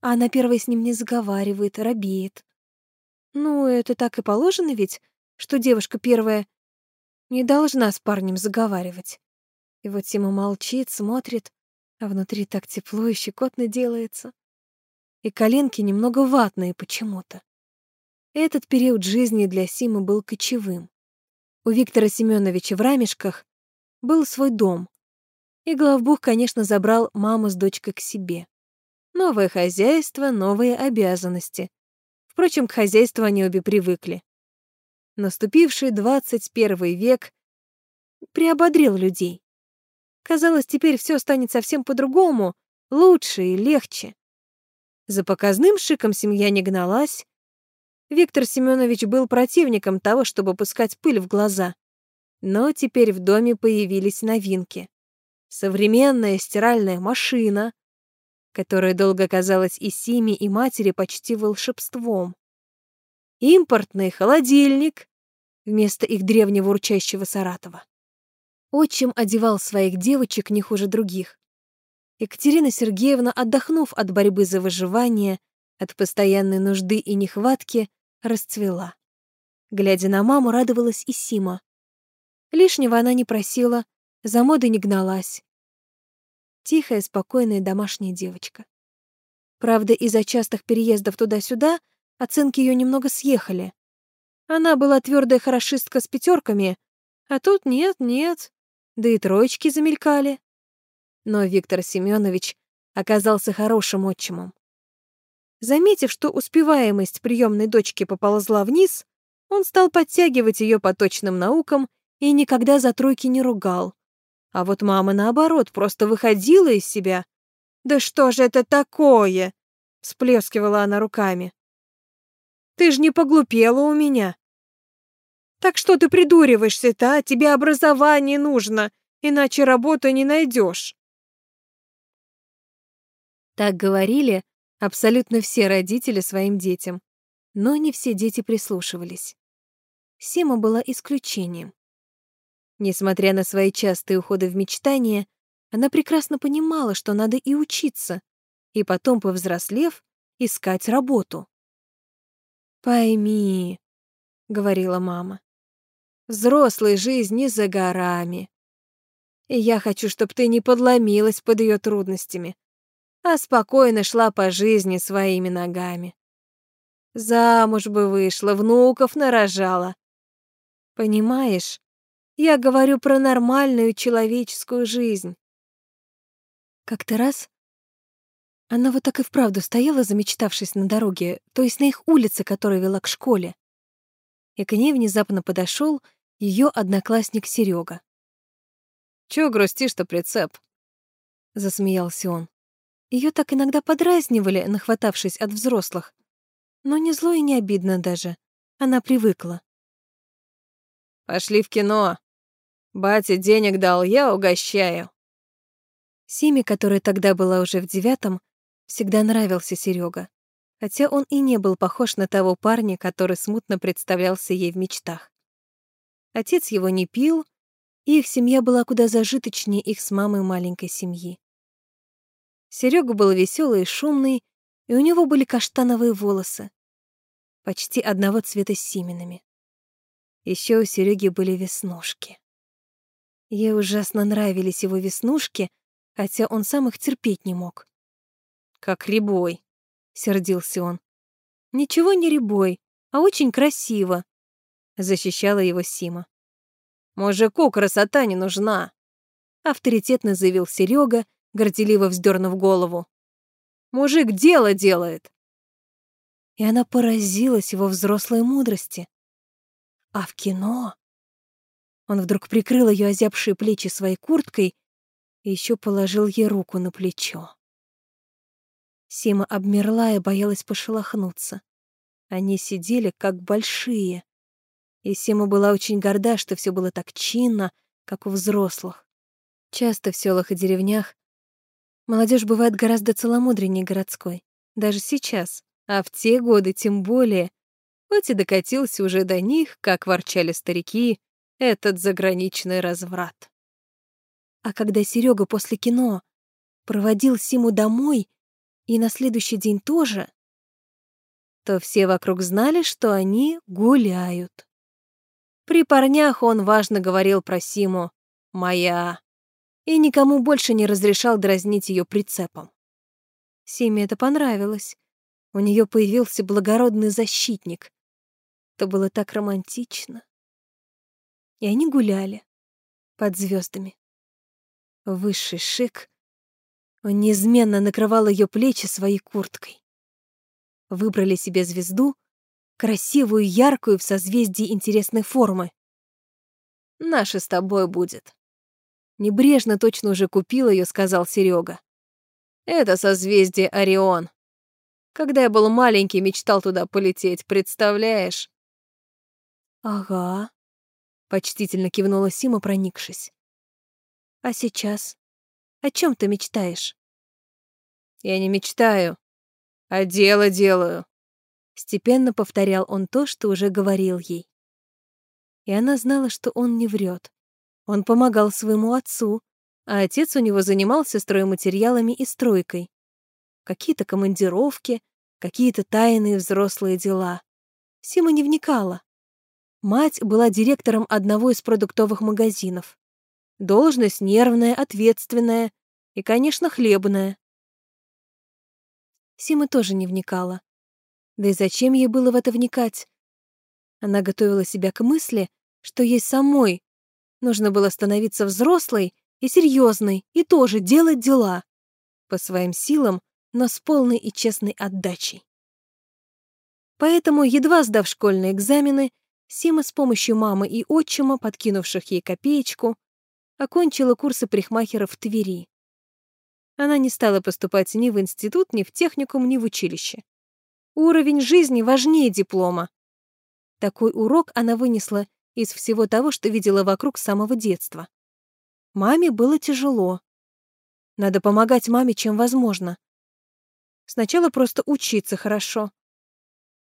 А она первой с ним не заговаривает, робеет. Ну, это так и положено ведь, что девушка первая не должна с парнем заговаривать. И вот Сима молчит, смотрит, а внутри так тепло и щекотно делается. И коленки немного ватные почему-то. Этот период жизни для Симы был кочевым. У Виктора Семеновича в Рамешках был свой дом. И главбух, конечно, забрал маму с дочкой к себе. Новое хозяйство, новые обязанности. Впрочем, к хозяйству они обе привыкли. Наступивший двадцать первый век приободрил людей. Казалось, теперь все станет совсем по-другому, лучше и легче. За показным шиком семья не гналась. Виктор Семенович был противником того, чтобы пускать пыль в глаза. Но теперь в доме появились новинки. Современная стиральная машина, которая долго казалась и Симе, и матери почти волшебством импортный холодильник вместо их древнего урчащего Саратова. Отчим одевал своих девочек не хуже других. Екатерина Сергеевна, отдохнув от борьбы за выживание, от постоянной нужды и нехватки, расцвела. Глядя на маму, радовалась и Сима. Лишнего она не просила, за модой не гналась. Тихая, спокойная домашняя девочка. Правда, из-за частых переездов туда-сюда Оценки ее немного съехали. Она была твердая хорошистка с пятерками, а тут нет-нет, да и троечки замелькали. Но Виктор Семенович оказался хорошим отчимом. Заметив, что успеваемость приемной дочки поползла вниз, он стал подтягивать ее по точным наукам и никогда за тройки не ругал. А вот мама, наоборот, просто выходила из себя. «Да что же это такое?» — всплескивала она руками. Ты ж не поглупела у меня. Так что ты придуриваешься-то, а? Тебе образование нужно, иначе работу не найдешь. Так говорили абсолютно все родители своим детям, но не все дети прислушивались. Сима была исключением. Несмотря на свои частые уходы в мечтания, она прекрасно понимала, что надо и учиться, и потом, повзрослев, искать работу. Пойми, — говорила мама. «Взрослая жизнь не за горами. И я хочу, чтобы ты не подломилась под ее трудностями, а спокойно шла по жизни своими ногами. Замуж бы вышла, внуков нарожала. Понимаешь, я говорю про нормальную человеческую жизнь. Как-то раз она вот так и вправду стояла, замечтавшись на дороге, то есть на их улице, которая вела к школе. И к ней внезапно подошел ее одноклассник Серега. «Чего грустишь-то, прицеп?» — засмеялся он. Ее так иногда подразнивали, нахватавшись от взрослых. Но не зло и не обидно даже. Она привыкла. «Пошли в кино. Батя денег дал, я угощаю». Симе, которая тогда была уже в девятом, всегда нравился Серега, хотя он и не был похож на того парня, который смутно представлялся ей в мечтах. Отец его не пил, и их семья была куда зажиточнее их с мамой маленькой семьи. Серега был веселый и шумный, и у него были каштановые волосы, почти одного цвета с Симинами. Еще у Сереги были веснушки. Ей ужасно нравились его веснушки, хотя он сам их терпеть не мог. «Как ребой», — сердился он. «Ничего не ребой, а очень красиво», — защищала его Сима. «Мужику красота не нужна», — авторитетно заявил Серега горделиво вздернув голову. «Мужик дело делает!» И она поразилась его взрослой мудрости. А в кино... Он вдруг прикрыл ее озябшие плечи своей курткой и еще положил ей руку на плечо. Сима обмерла и боялась пошелохнуться. Они сидели как большие. И Сима была очень горда, что все было так чинно, как у взрослых. Часто в селах и деревнях Молодежь бывает гораздо целомудреннее городской. Даже сейчас. А в те годы тем более. Хоть и докатился уже до них, как ворчали старики, этот заграничный разврат. А когда Серега после кино проводил Симу домой и на следующий день тоже, то все вокруг знали, что они гуляют. При парнях он важно говорил про Симу «моя» и никому больше не разрешал дразнить ее прицепом. Симе это понравилось. У нее появился благородный защитник. Это было так романтично. И они гуляли под звездами. Высший шик. Он неизменно накрывал ее плечи своей курткой. Выбрали себе звезду, красивую, яркую, в созвездии интересной формы. «Наша с тобой будет», Небрежно точно уже купил ее, сказал Серега. Это созвездие Орион. Когда я был маленький, мечтал туда полететь, представляешь? Ага. Почтительно кивнула Сима, проникшись. А сейчас? О чем ты мечтаешь? Я не мечтаю, а дело делаю. Степенно повторял он то, что уже говорил ей. И она знала, что он не врет. Он помогал своему отцу, а отец у него занимался стройматериалами и стройкой. Какие-то командировки, какие-то тайные взрослые дела. Сима не вникала. Мать была директором одного из продуктовых магазинов. Должность нервная, ответственная и, конечно, хлебная. Сима тоже не вникала. Да и зачем ей было в это вникать? Она готовила себя к мысли, что ей самой Нужно было становиться взрослой и серьезной и тоже делать дела. По своим силам, но с полной и честной отдачей. Поэтому, едва сдав школьные экзамены, Сима с помощью мамы и отчима, подкинувших ей копеечку, окончила курсы парикмахера в Твери. Она не стала поступать ни в институт, ни в техникум, ни в училище. Уровень жизни важнее диплома. Такой урок она вынесла из всего того, что видела вокруг с самого детства. Маме было тяжело. Надо помогать маме, чем возможно. Сначала просто учиться хорошо.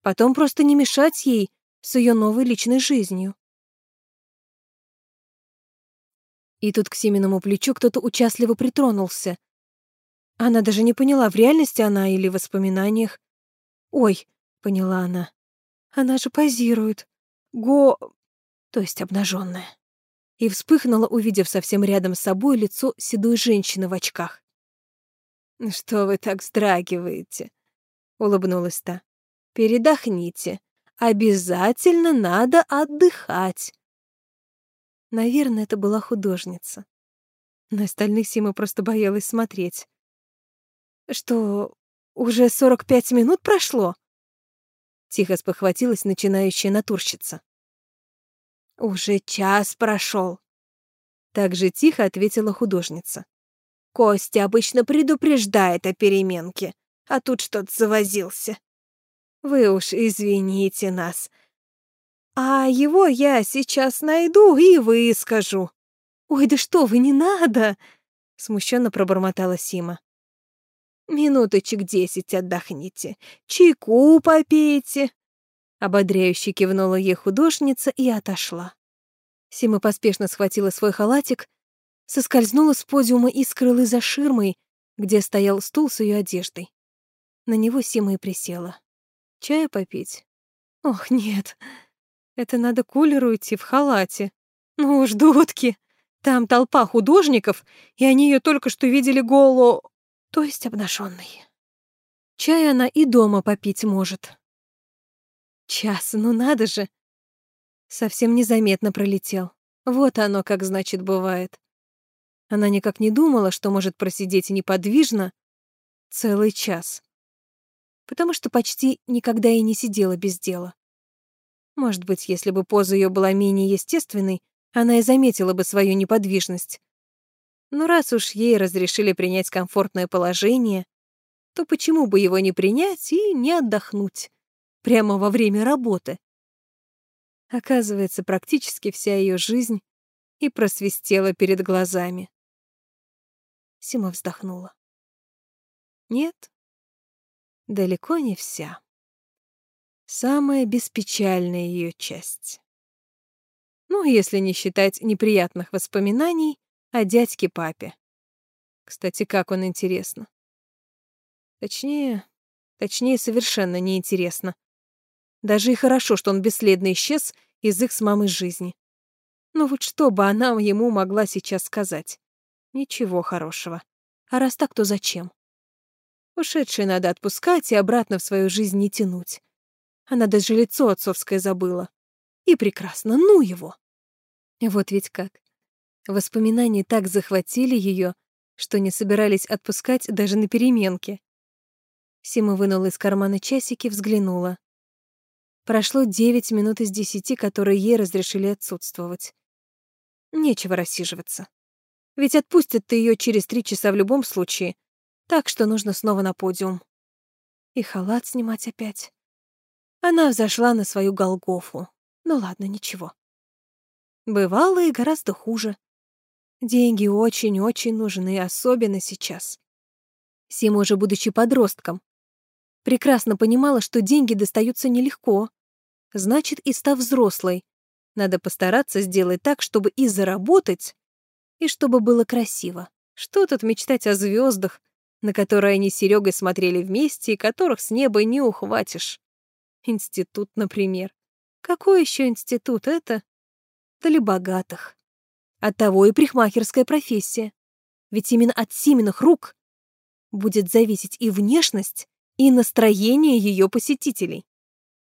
Потом просто не мешать ей с ее новой личной жизнью. И тут к Симиному плечу кто-то участливо притронулся. Она даже не поняла, в реальности она или в воспоминаниях. «Ой», — поняла она, — «она же позирует. го... то есть обнаженная. И вспыхнула, увидев совсем рядом с собой лицо седой женщины в очках. «Что вы так вздрагиваете?» — улыбнулась та. «Передохните. Обязательно надо отдыхать». Наверное, это была художница. На остальных Сима просто боялась смотреть. «Что, уже сорок пять минут прошло?» Тихо спохватилась начинающая натурщица. «Уже час прошел. Так же тихо ответила художница. «Костя обычно предупреждает о переменке, а тут что-то завозился. Вы уж извините нас. А его я сейчас найду и выскажу». «Ой, да что вы, не надо!» — смущенно пробормотала Сима. «Минуточек десять отдохните, чайку попейте». Ободряюще кивнула ей художница и отошла. Сима поспешно схватила свой халатик, соскользнула с подиума и скрылась за ширмой, где стоял стул с ее одеждой. На него Сима и присела. Чая попить? Ох, нет. Это надо к Улеру идти в халате. Ну уж, дудки. Там толпа художников, и они ее только что видели голо... то есть обнаженной. Чай она и дома попить может. Час, ну надо же. Совсем незаметно пролетел. Вот оно как, значит, бывает. Она никак не думала, что может просидеть неподвижно целый час. Потому что почти никогда и не сидела без дела. Может быть, если бы поза ее была менее естественной, она и заметила бы свою неподвижность. Но раз уж ей разрешили принять комфортное положение, то почему бы его не принять и не отдохнуть прямо во время работы? Оказывается, практически вся ее жизнь и просвистела перед глазами. Сима вздохнула. Нет, далеко не вся. Самая беспечальная ее часть. Ну, если не считать неприятных воспоминаний о дядьке-папе. Кстати, как он интересно. Точнее, точнее, совершенно неинтересно. Даже и хорошо, что он бесследно исчез из их с мамой жизни. Но вот что бы она ему могла сейчас сказать? Ничего хорошего. А раз так, то зачем? Ушедшее надо отпускать и обратно в свою жизнь не тянуть. Она даже лицо отцовское забыла. И прекрасно, ну его. Вот ведь как. Воспоминания так захватили ее, что не собирались отпускать даже на переменке. Сима вынула из кармана часики, взглянула. Прошло девять минут из десяти, которые ей разрешили отсутствовать. Нечего рассиживаться. Ведь отпустят ты ее через три часа в любом случае, так что нужно снова на подиум. И халат снимать опять. Она взошла на свою Голгофу. Ну ладно, ничего. Бывало и гораздо хуже. Деньги очень-очень нужны, особенно сейчас. Сима уже будучи подростком, прекрасно понимала, что деньги достаются нелегко. Значит, и став взрослой, надо постараться сделать так, чтобы и заработать, и чтобы было красиво. Что тут мечтать о звездах, на которые они с Серегой смотрели вместе и которых с неба не ухватишь? Институт, например. Какой еще институт это? Да ли богатых. Оттого и прихмахерская профессия. Ведь именно от Симиных рук будет зависеть и внешность, и настроение ее посетителей.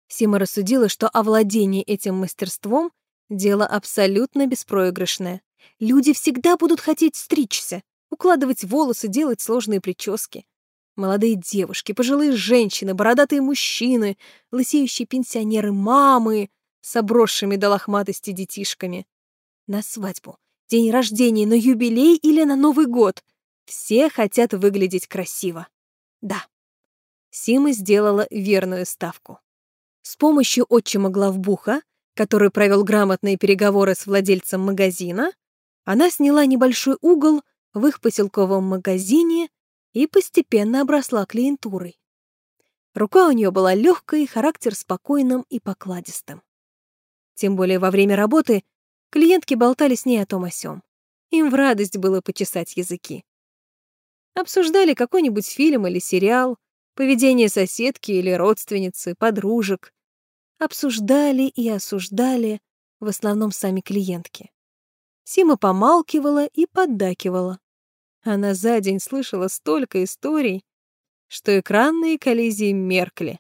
Сима рассудила, что овладение этим мастерством — дело абсолютно беспроигрышное. Люди всегда будут хотеть стричься, укладывать волосы, делать сложные прически. Молодые девушки, пожилые женщины, бородатые мужчины, лысеющие пенсионеры, мамы с обросшими до лохматости детишками. На свадьбу, день рождения, на юбилей или на Новый год. Все хотят выглядеть красиво. Да. Сима сделала верную ставку. С помощью отчима главбуха, который провел грамотные переговоры с владельцем магазина, она сняла небольшой угол в их поселковом магазине и постепенно обросла клиентурой. Рука у нее была легкой, характер спокойным и покладистым. Тем более во время работы клиентки болтали с ней о том о сём. Им в радость было почесать языки. Обсуждали какой-нибудь фильм или сериал, поведение соседки или родственницы, подружек. обсуждали и осуждали в основном сами клиентки. Сима помалкивала и поддакивала. Она за день слышала столько историй, что экранные коллизии меркли.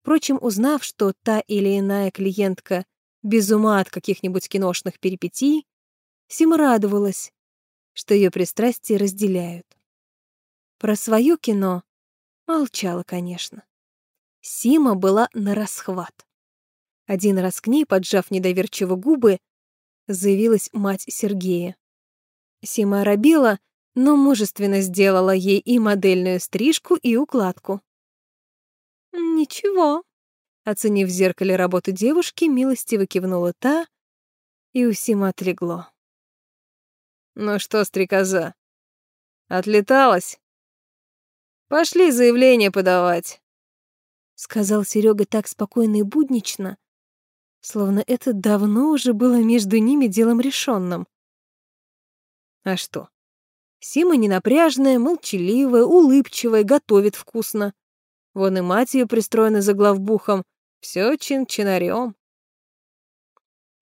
Впрочем, узнав, что та или иная клиентка без ума от каких-нибудь киношных перипетий, Сима радовалась, что ее пристрастия разделяют. Про свое кино молчала, конечно. Сима была на расхват. Один раз к ней, поджав недоверчиво губы, заявилась мать Сергея. Сима оробела, но мужественно сделала ей и модельную стрижку, и укладку. «Ничего», — оценив в зеркале работу девушки, милостиво кивнула та, и у Сима отлегло. «Ну что, стрекоза, отлеталась? Пошли заявление подавать», — сказал Серега так спокойно и буднично, словно это давно уже было между ними делом решенным. А что? Сима ненапряжная, молчаливая, улыбчивая, готовит вкусно. Вон и мать ее пристроена за главбухом. Все чин-чинарем.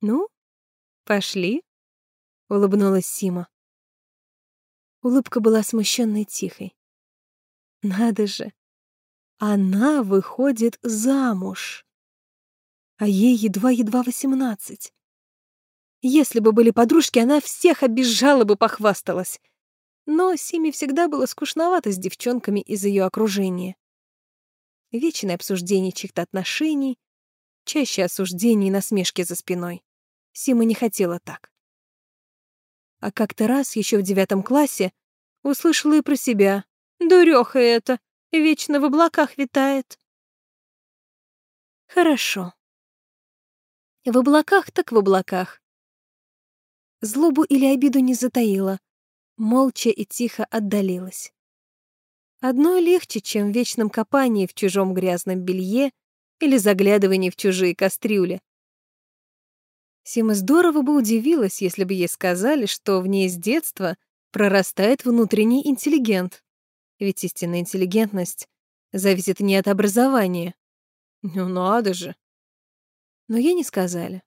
«Ну, пошли», — улыбнулась Сима. Улыбка была смущенной и тихой. «Надо же, она выходит замуж, а ей едва-едва восемнадцать. Если бы были подружки, она всех обижала бы, похвасталась. Но Симе всегда было скучновато с девчонками из ее окружения. Вечное обсуждение чьих-то отношений, чаще осуждение и насмешки за спиной. Сима не хотела так. А как-то раз, еще в девятом классе, услышала и про себя. Дурёха это, вечно в облаках витает. Хорошо. В облаках так в облаках. Злобу или обиду не затаила, молча и тихо отдалилась. Одно легче, чем в вечном копании в чужом грязном белье или заглядывании в чужие кастрюли. Сима здорово бы удивилась, если бы ей сказали, что в ней с детства прорастает внутренний интеллигент. Ведь истинная интеллигентность зависит не от образования. Ну надо же. Но ей не сказали.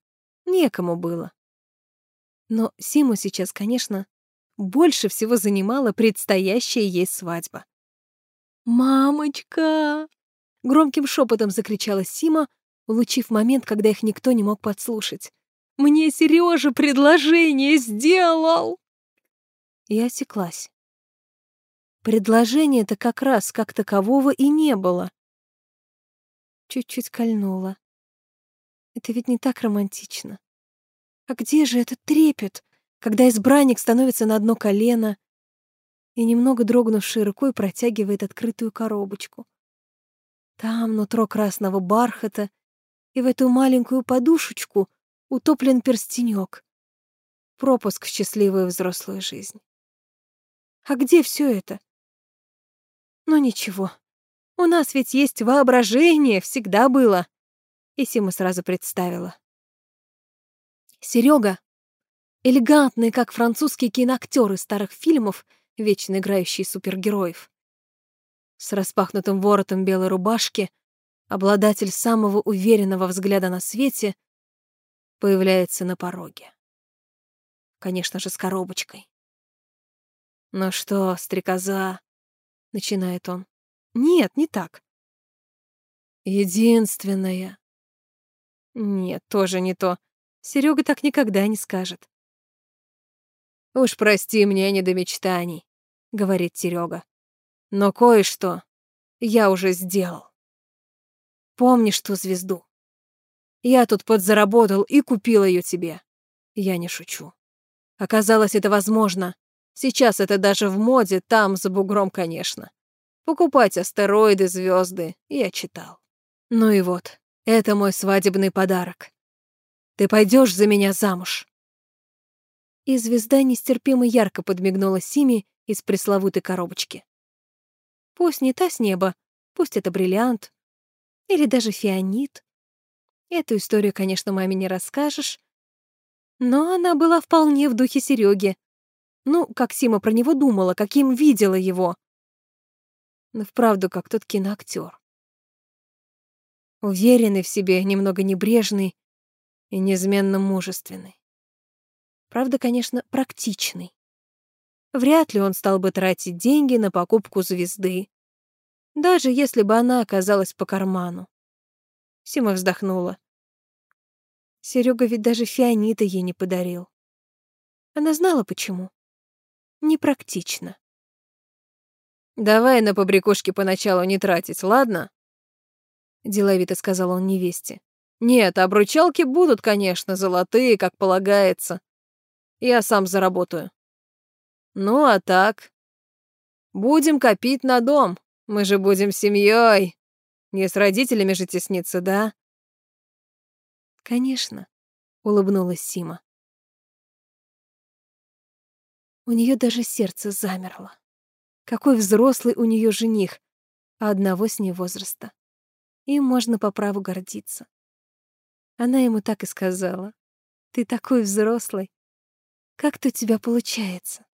Некому было. Но Симу сейчас, конечно, больше всего занимала предстоящая ей свадьба. «Мамочка!» — громким шепотом закричала Сима, улучив момент, когда их никто не мог подслушать. «Мне Сережа предложение сделал!» И осеклась. Предложения-то как раз как такового и не было. Чуть-чуть кольнула. Это ведь не так романтично. А где же этот трепет, когда избранник становится на одно колено и, немного дрогнувшей рукой, протягивает открытую коробочку? Там нутро красного бархата, и в эту маленькую подушечку утоплен перстенек. Пропуск в счастливую взрослую жизнь. А где все это? Ну, ничего. У нас ведь есть воображение, всегда было. И Сима сразу представила. Серега, элегантный, как французские киноактеры старых фильмов, вечно играющие супергероев. С распахнутым воротом белой рубашки, обладатель самого уверенного взгляда на свете, появляется на пороге. Конечно же, с коробочкой. «Ну что, стрекоза?» — начинает он. «Нет, не так». «Единственная». Нет, тоже не то. Серега так никогда не скажет. «Уж прости мне не до мечтаний», — говорит Серега. «Но кое-что я уже сделал. Помнишь ту звезду? Я тут подзаработал и купил ее тебе. Я не шучу. Оказалось, это возможно. Сейчас это даже в моде, там, за бугром, конечно. Покупать астероиды, звезды я читал. Ну и вот, это мой свадебный подарок. Ты пойдешь за меня замуж?» И звезда нестерпимо ярко подмигнула Симе из пресловутой коробочки. Пусть не та с неба, пусть это бриллиант или даже фианит. Эту историю, конечно, маме не расскажешь, но она была вполне в духе Сереги. Ну, как Сима про него думала, каким видела его. Ну, вправду, как тот киноактер. Уверенный в себе, немного небрежный и неизменно мужественный. Правда, конечно, практичный. Вряд ли он стал бы тратить деньги на покупку звезды, даже если бы она оказалась по карману. Сима вздохнула. Серега ведь даже фианита ей не подарил. Она знала, почему. Непрактично. «Давай на побрякушки поначалу не тратить, ладно?» Деловито сказал он невесте. «Нет, обручалки будут, конечно, золотые, как полагается. Я сам заработаю. Ну, а так? Будем копить на дом. Мы же будем семьей. Не с родителями же тесниться, да?» «Конечно», — улыбнулась Сима. У нее даже сердце замерло. Какой взрослый у нее жених, а одного с ней возраста. Им можно по праву гордиться. Она ему так и сказала. «Ты такой взрослый. Как-то у тебя получается?»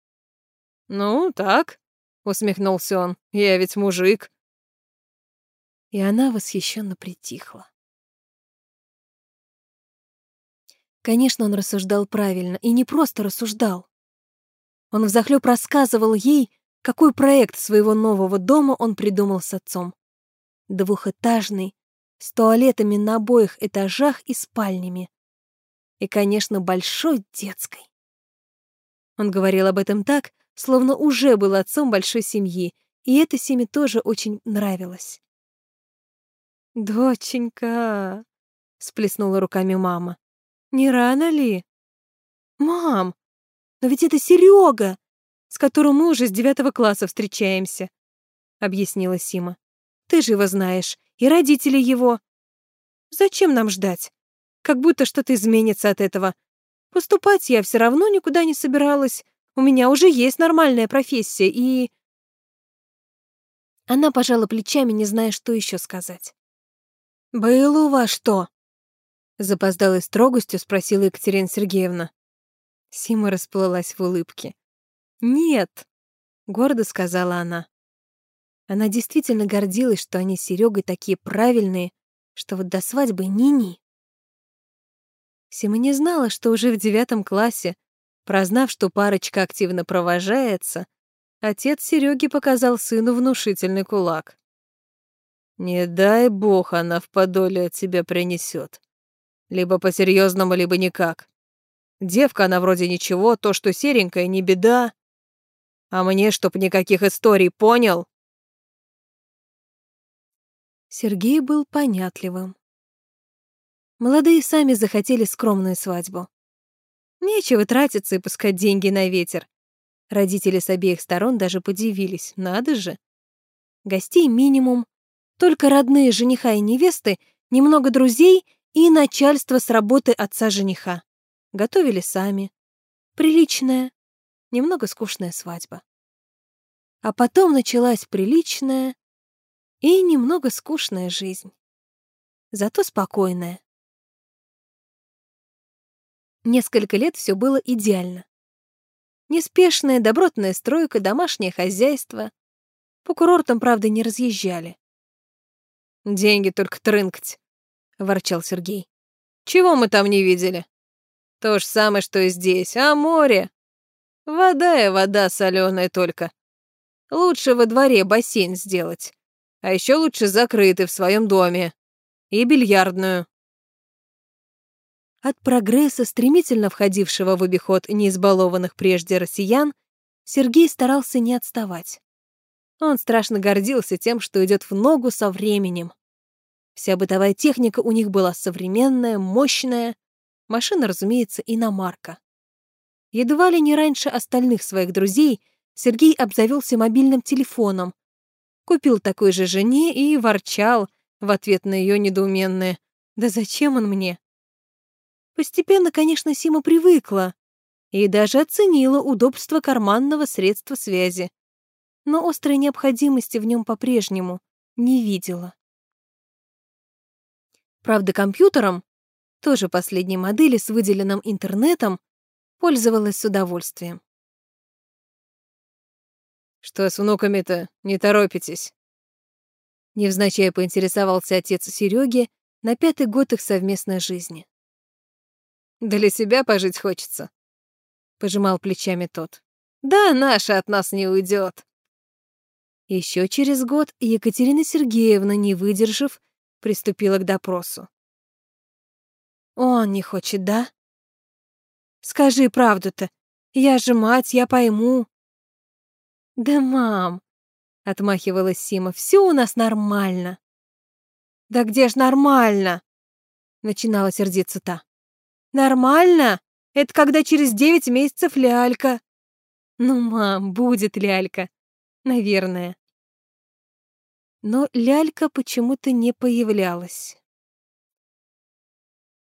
«Ну, так», — усмехнулся он. «Я ведь мужик». И она восхищенно притихла. Конечно, он рассуждал правильно, и не просто рассуждал. Он взахлёб рассказывал ей, какой проект своего нового дома он придумал с отцом. Двухэтажный, с туалетами на обоих этажах и спальнями. И, конечно, большой детской. Он говорил об этом так, словно уже был отцом большой семьи, и это Симе тоже очень нравилось. «Доченька!» — сплеснула руками мама. «Не рано ли?» «Мам, но ведь это Серега, с которым мы уже с девятого класса встречаемся, объяснила Сима. Ты же его знаешь, и родители его. Зачем нам ждать? Как будто что-то изменится от этого. Поступать я все равно никуда не собиралась. У меня уже есть нормальная профессия, и... Она пожала плечами, не зная, что еще сказать. «Было у вас что?» Запоздалой строгостью спросила Екатерина Сергеевна. Сима расплылась в улыбке. «Нет», — гордо сказала она. Она действительно гордилась, что они с Серёгой такие правильные, что вот до свадьбы ни-ни. Сима не знала, что уже в девятом классе, прознав, что парочка активно провожается, отец Серёги показал сыну внушительный кулак. «Не дай бог она в подоле от тебя принесет. Либо по-серьезному, либо никак. Девка она вроде ничего, то, что серенькая, не беда. А мне, чтоб никаких историй, понял?» Сергей был понятливым. Молодые сами захотели скромную свадьбу. Нечего тратиться и пускать деньги на ветер. Родители с обеих сторон даже подивились. Надо же. Гостей минимум. Только родные жениха и невесты, немного друзей и начальство с работы отца жениха готовили сами. Приличная, немного скучная свадьба. А потом началась приличная и немного скучная жизнь. Зато спокойная. Несколько лет все было идеально. Неспешная, добротная стройка, домашнее хозяйство. По курортам, правда, не разъезжали. «Деньги только трынкать», — ворчал Сергей. «Чего мы там не видели?» То же самое, что и здесь. А море? Вода и вода соленая только. Лучше во дворе бассейн сделать. А еще лучше закрытый в своем доме. И бильярдную. От прогресса, стремительно входившего в обиход неизбалованных прежде россиян, Сергей старался не отставать. Он страшно гордился тем, что идет в ногу со временем. Вся бытовая техника у них была современная, мощная, Машина, разумеется, иномарка. Едва ли не раньше остальных своих друзей Сергей обзавелся мобильным телефоном, купил такой же жене и ворчал в ответ на ее недоуменное «Да зачем он мне?». Постепенно, конечно, Сима привыкла и даже оценила удобство карманного средства связи, но острой необходимости в нем по-прежнему не видела. Правда, компьютером тоже последней модели с выделенным интернетом, пользовалась с удовольствием. «Что с внуками-то? Не торопитесь?» Невзначай поинтересовался отец Сереги, на пятый год их совместной жизни. «Для себя пожить хочется», — пожимал плечами тот. «Да, наша от нас не уйдет. Еще через год Екатерина Сергеевна, не выдержав, приступила к допросу. «Он не хочет, да? Скажи правду-то. Я же мать, я пойму». «Да, мам», — отмахивалась Сима, — «всё у нас нормально». «Да где ж нормально?» — начинала сердиться та. «Нормально? Это когда через девять месяцев лялька». «Ну, мам, будет лялька. Наверное». Но лялька почему-то не появлялась.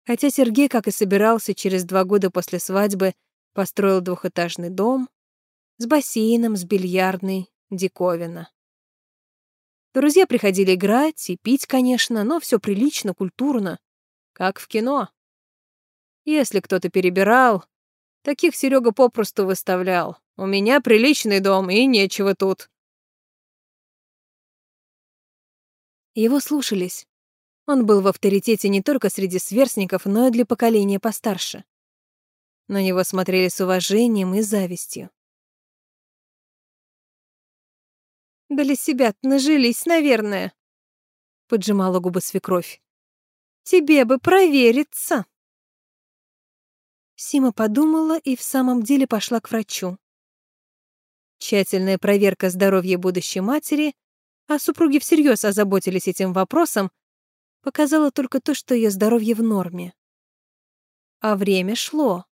Хотя Сергей, как и собирался, через два года после свадьбы построил двухэтажный дом с бассейном, с бильярдной, диковина. Друзья приходили играть и пить, конечно, но все прилично, культурно, как в кино. Если кто-то перебирал, таких Серега попросту выставлял. У меня приличный дом, и нечего тут. Его слушались. Он был в авторитете не только среди сверстников, но и для поколения постарше. На него смотрели с уважением и завистью. «Для себя нажились, наверное», — поджимала губы свекровь. «Тебе бы провериться». Сима подумала и в самом деле пошла к врачу. Тщательная проверка здоровья будущей матери, а супруги всерьез озаботились этим вопросом, показала только то, что ее здоровье в норме. А время шло.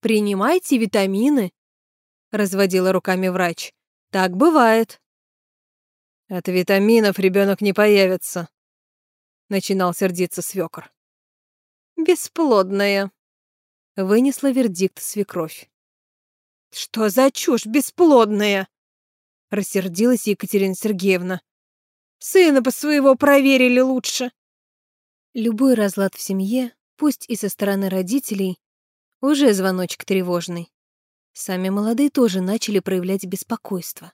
«Принимайте витамины», — разводила руками врач. «Так бывает». «От витаминов ребенок не появится», — начинал сердиться свекор. «Бесплодная», — вынесла вердикт свекровь. «Что за чушь бесплодная?» — рассердилась Екатерина Сергеевна. «Сына по своего проверили лучше». Любой разлад в семье, пусть и со стороны родителей, уже звоночек тревожный. Сами молодые тоже начали проявлять беспокойство.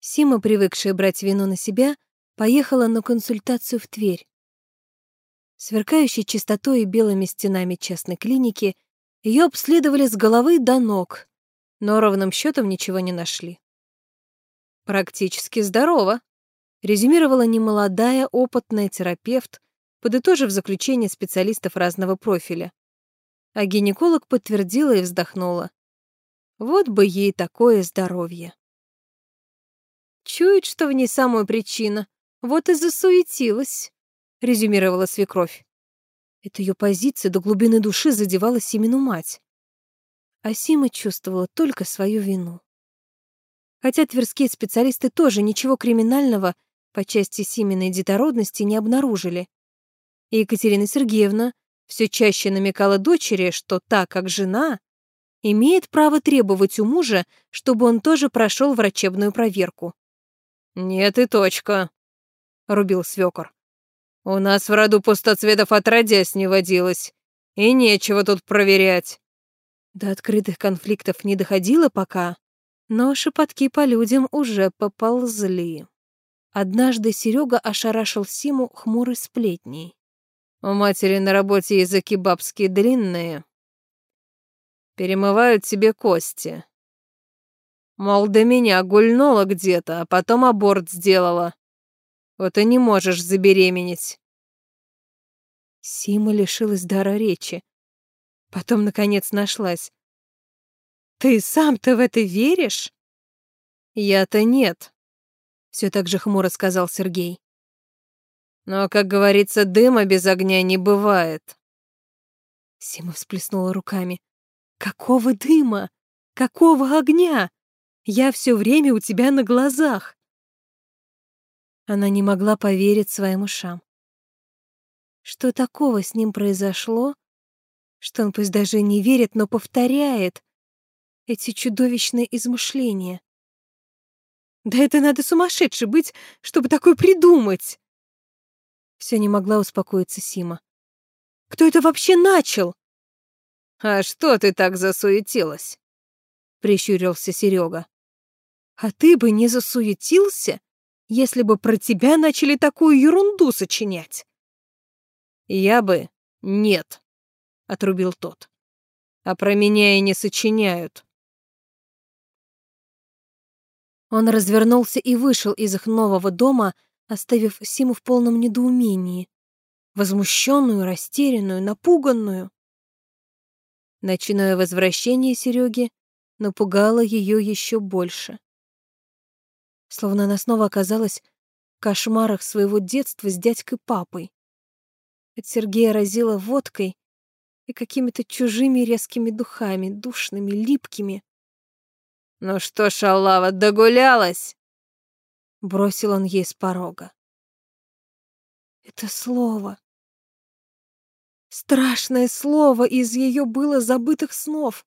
Сима, привыкшая брать вину на себя, поехала на консультацию в Тверь. Сверкающей чистотой и белыми стенами частной клиники ее обследовали с головы до ног, но ровным счетом ничего не нашли. «Практически здорово», — резюмировала немолодая опытная терапевт, подытожив заключение специалистов разного профиля. А гинеколог подтвердила и вздохнула. Вот бы ей такое здоровье. «Чует, что в ней самую причина, вот и засуетилась», — резюмировала свекровь. Эта ее позиция до глубины души задевала Симину мать. А Сима чувствовала только свою вину. Хотя тверские специалисты тоже ничего криминального по части Симиной детородности не обнаружили. И Екатерина Сергеевна все чаще намекала дочери, что та, как жена, имеет право требовать у мужа, чтобы он тоже прошел врачебную проверку. «Нет и точка», — рубил свекор. У нас в роду пустоцветов отродясь не водилось, и нечего тут проверять. До открытых конфликтов не доходило пока, но шепотки по людям уже поползли. Однажды Серега ошарашил Симу хмурой сплетней. У матери на работе языки бабские длинные. Перемывают тебе кости. Мол, до меня гульнула где-то, а потом аборт сделала. Вот и не можешь забеременеть. Сима лишилась дара речи. Потом, наконец, нашлась. «Ты сам-то в это веришь?» «Я-то нет», — все так же хмуро сказал Сергей. «Но, как говорится, дыма без огня не бывает». Сима всплеснула руками. «Какого дыма? Какого огня? Я все время у тебя на глазах. Она не могла поверить своим ушам. Что такого с ним произошло, что он пусть даже не верит, но повторяет эти чудовищные измышления? Да это надо сумасшедший быть, чтобы такое придумать. Все не могла успокоиться Сима. Кто это вообще начал? А что ты так засуетилась? Прищурился Серега. А ты бы не засуетился, если бы про тебя начали такую ерунду сочинять. Я бы нет, отрубил тот. А про меня и не сочиняют. Он развернулся и вышел из их нового дома, оставив Симу в полном недоумении. Возмущенную, растерянную, напуганную. Ночное возвращение Сереги напугало ее еще больше. Словно она снова оказалась в кошмарах своего детства с дядькой-папой. От Сергея разило водкой и какими-то чужими резкими духами, душными, липкими. «Ну что, шалава, догулялась?» Бросил он ей с порога. Это слово. Страшное слово из ее было забытых снов.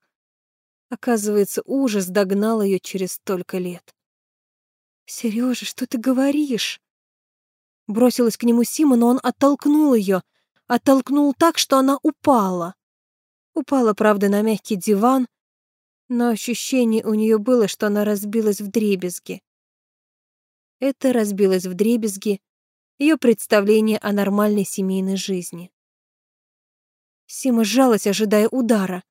Оказывается, ужас догнал ее через столько лет. Сережа, что ты говоришь?» Бросилась к нему Сима, но он оттолкнул ее, оттолкнул так, что она упала. Упала, правда, на мягкий диван, но ощущение у нее было, что она разбилась в дребезги. Это разбилось в дребезги ее представление о нормальной семейной жизни. Сима сжалась, ожидая удара.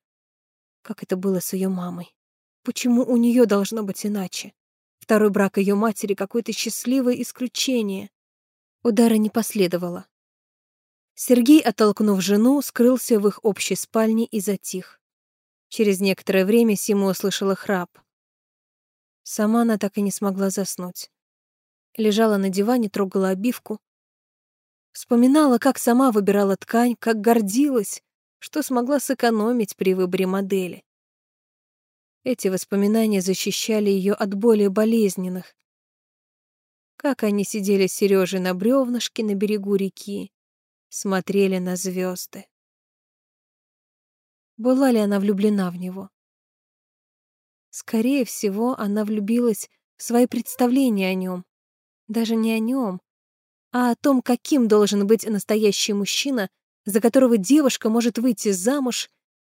Как это было с ее мамой? Почему у нее должно быть иначе? Второй брак ее матери — какое-то счастливое исключение. Удара не последовало. Сергей, оттолкнув жену, скрылся в их общей спальне и затих. Через некоторое время Сима услышала храп. Сама она так и не смогла заснуть. Лежала на диване, трогала обивку. Вспоминала, как сама выбирала ткань, как гордилась, что смогла сэкономить при выборе модели. Эти воспоминания защищали ее от более болезненных. Как они сидели с Сережей на бревнышке на берегу реки, смотрели на звезды. Была ли она влюблена в него? Скорее всего, она влюбилась в свои представления о нем. Даже не о нем, а о том, каким должен быть настоящий мужчина, за которого девушка может выйти замуж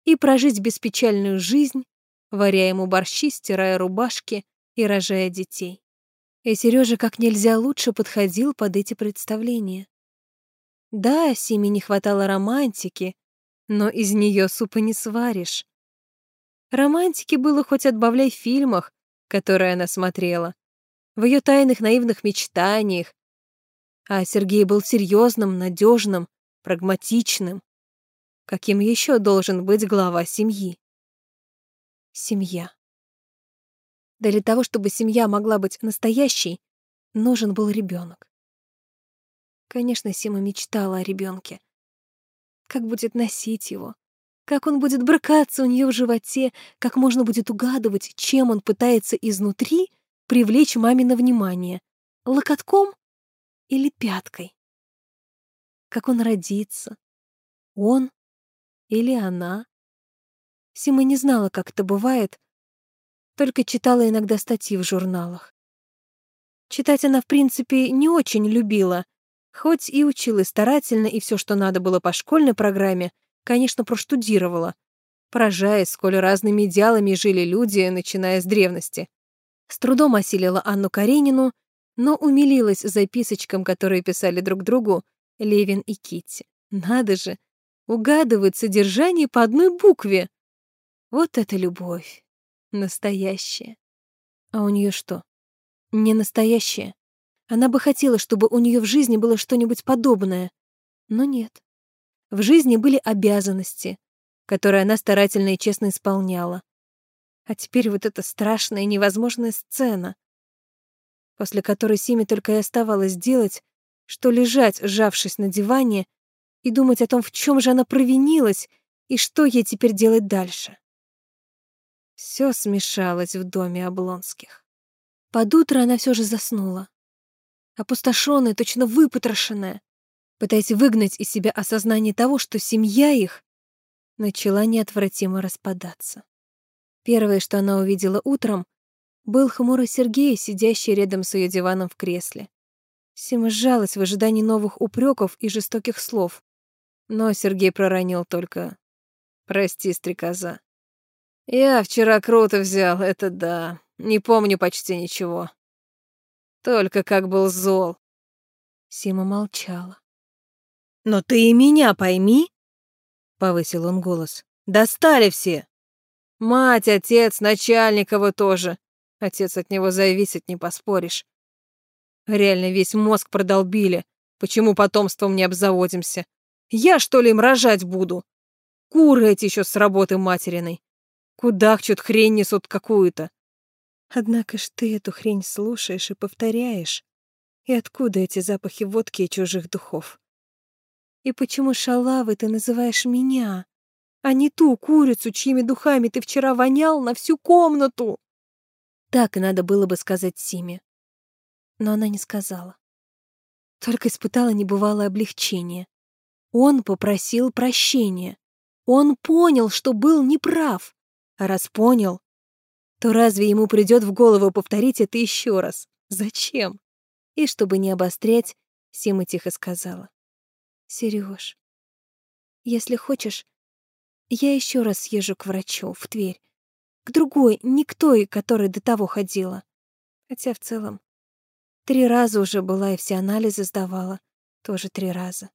и прожить беспечальную жизнь варя ему борщи, стирая рубашки и рожая детей. И Сережа как нельзя лучше подходил под эти представления. Да, Симе не хватало романтики, но из нее супа не сваришь. Романтики было хоть отбавляй в фильмах, которые она смотрела, в ее тайных наивных мечтаниях. А Сергей был серьезным, надежным, прагматичным. Каким еще должен быть глава семьи? семья. Для того, чтобы семья могла быть настоящей, нужен был ребенок. Конечно, Сима мечтала о ребенке. Как будет носить его? Как он будет брыкаться у нее в животе? Как можно будет угадывать, чем он пытается изнутри привлечь мамино внимание? Локотком или пяткой? Как он родится? Он или она? Сима не знала, как это бывает, только читала иногда статьи в журналах. Читать она, в принципе, не очень любила, хоть и училась старательно, и все, что надо было по школьной программе, конечно, проштудировала, поражаясь, сколь разными идеалами жили люди, начиная с древности. С трудом осилила Анну Каренину, но умилилась записочкам, которые писали друг другу Левин и Китти. Надо же, угадывать содержание по одной букве. Вот это любовь. Настоящая. А у нее что? Не настоящая. Она бы хотела, чтобы у нее в жизни было что-нибудь подобное. Но нет. В жизни были обязанности, которые она старательно и честно исполняла. А теперь вот эта страшная и невозможная сцена, после которой Симе только и оставалось делать, что лежать, сжавшись на диване, и думать о том, в чем же она провинилась и что ей теперь делать дальше. Все смешалось в доме Облонских. Под утро она все же заснула. Опустошенная, точно выпотрошенная, пытаясь выгнать из себя осознание того, что семья их начала неотвратимо распадаться. Первое, что она увидела утром, был хмурый Сергей, сидящий рядом с ее диваном в кресле. Сима сжалась в ожидании новых упреков и жестоких слов. Но Сергей проронил только «Прости, стрекоза». Я вчера круто взял, это да. Не помню почти ничего. Только как был зол. Сима молчала. «Но ты и меня пойми!» — повысил он голос. «Достали все! Мать, отец, начальник его тоже. Отец от него зависит, не поспоришь. Реально весь мозг продолбили. Почему потомством не обзаводимся? Я, что ли, им рожать буду? Куры эти еще с работы материной. Кудахчут, хрень несут какую-то. Однако ж ты эту хрень слушаешь и повторяешь. И откуда эти запахи водки и чужих духов? И почему шалавы ты называешь меня, а не ту курицу, чьими духами ты вчера вонял на всю комнату? Так и надо было бы сказать Симе. Но она не сказала. Только испытала небывалое облегчение. Он попросил прощения. Он понял, что был неправ. А раз понял, то разве ему придет в голову повторить это еще раз? Зачем? И чтобы не обострять, Сима тихо сказала. Сереж, если хочешь, я еще раз съезжу к врачу в Тверь. К другой, не к той, которой до того ходила. Хотя в целом три раза уже была и все анализы сдавала. Тоже три раза.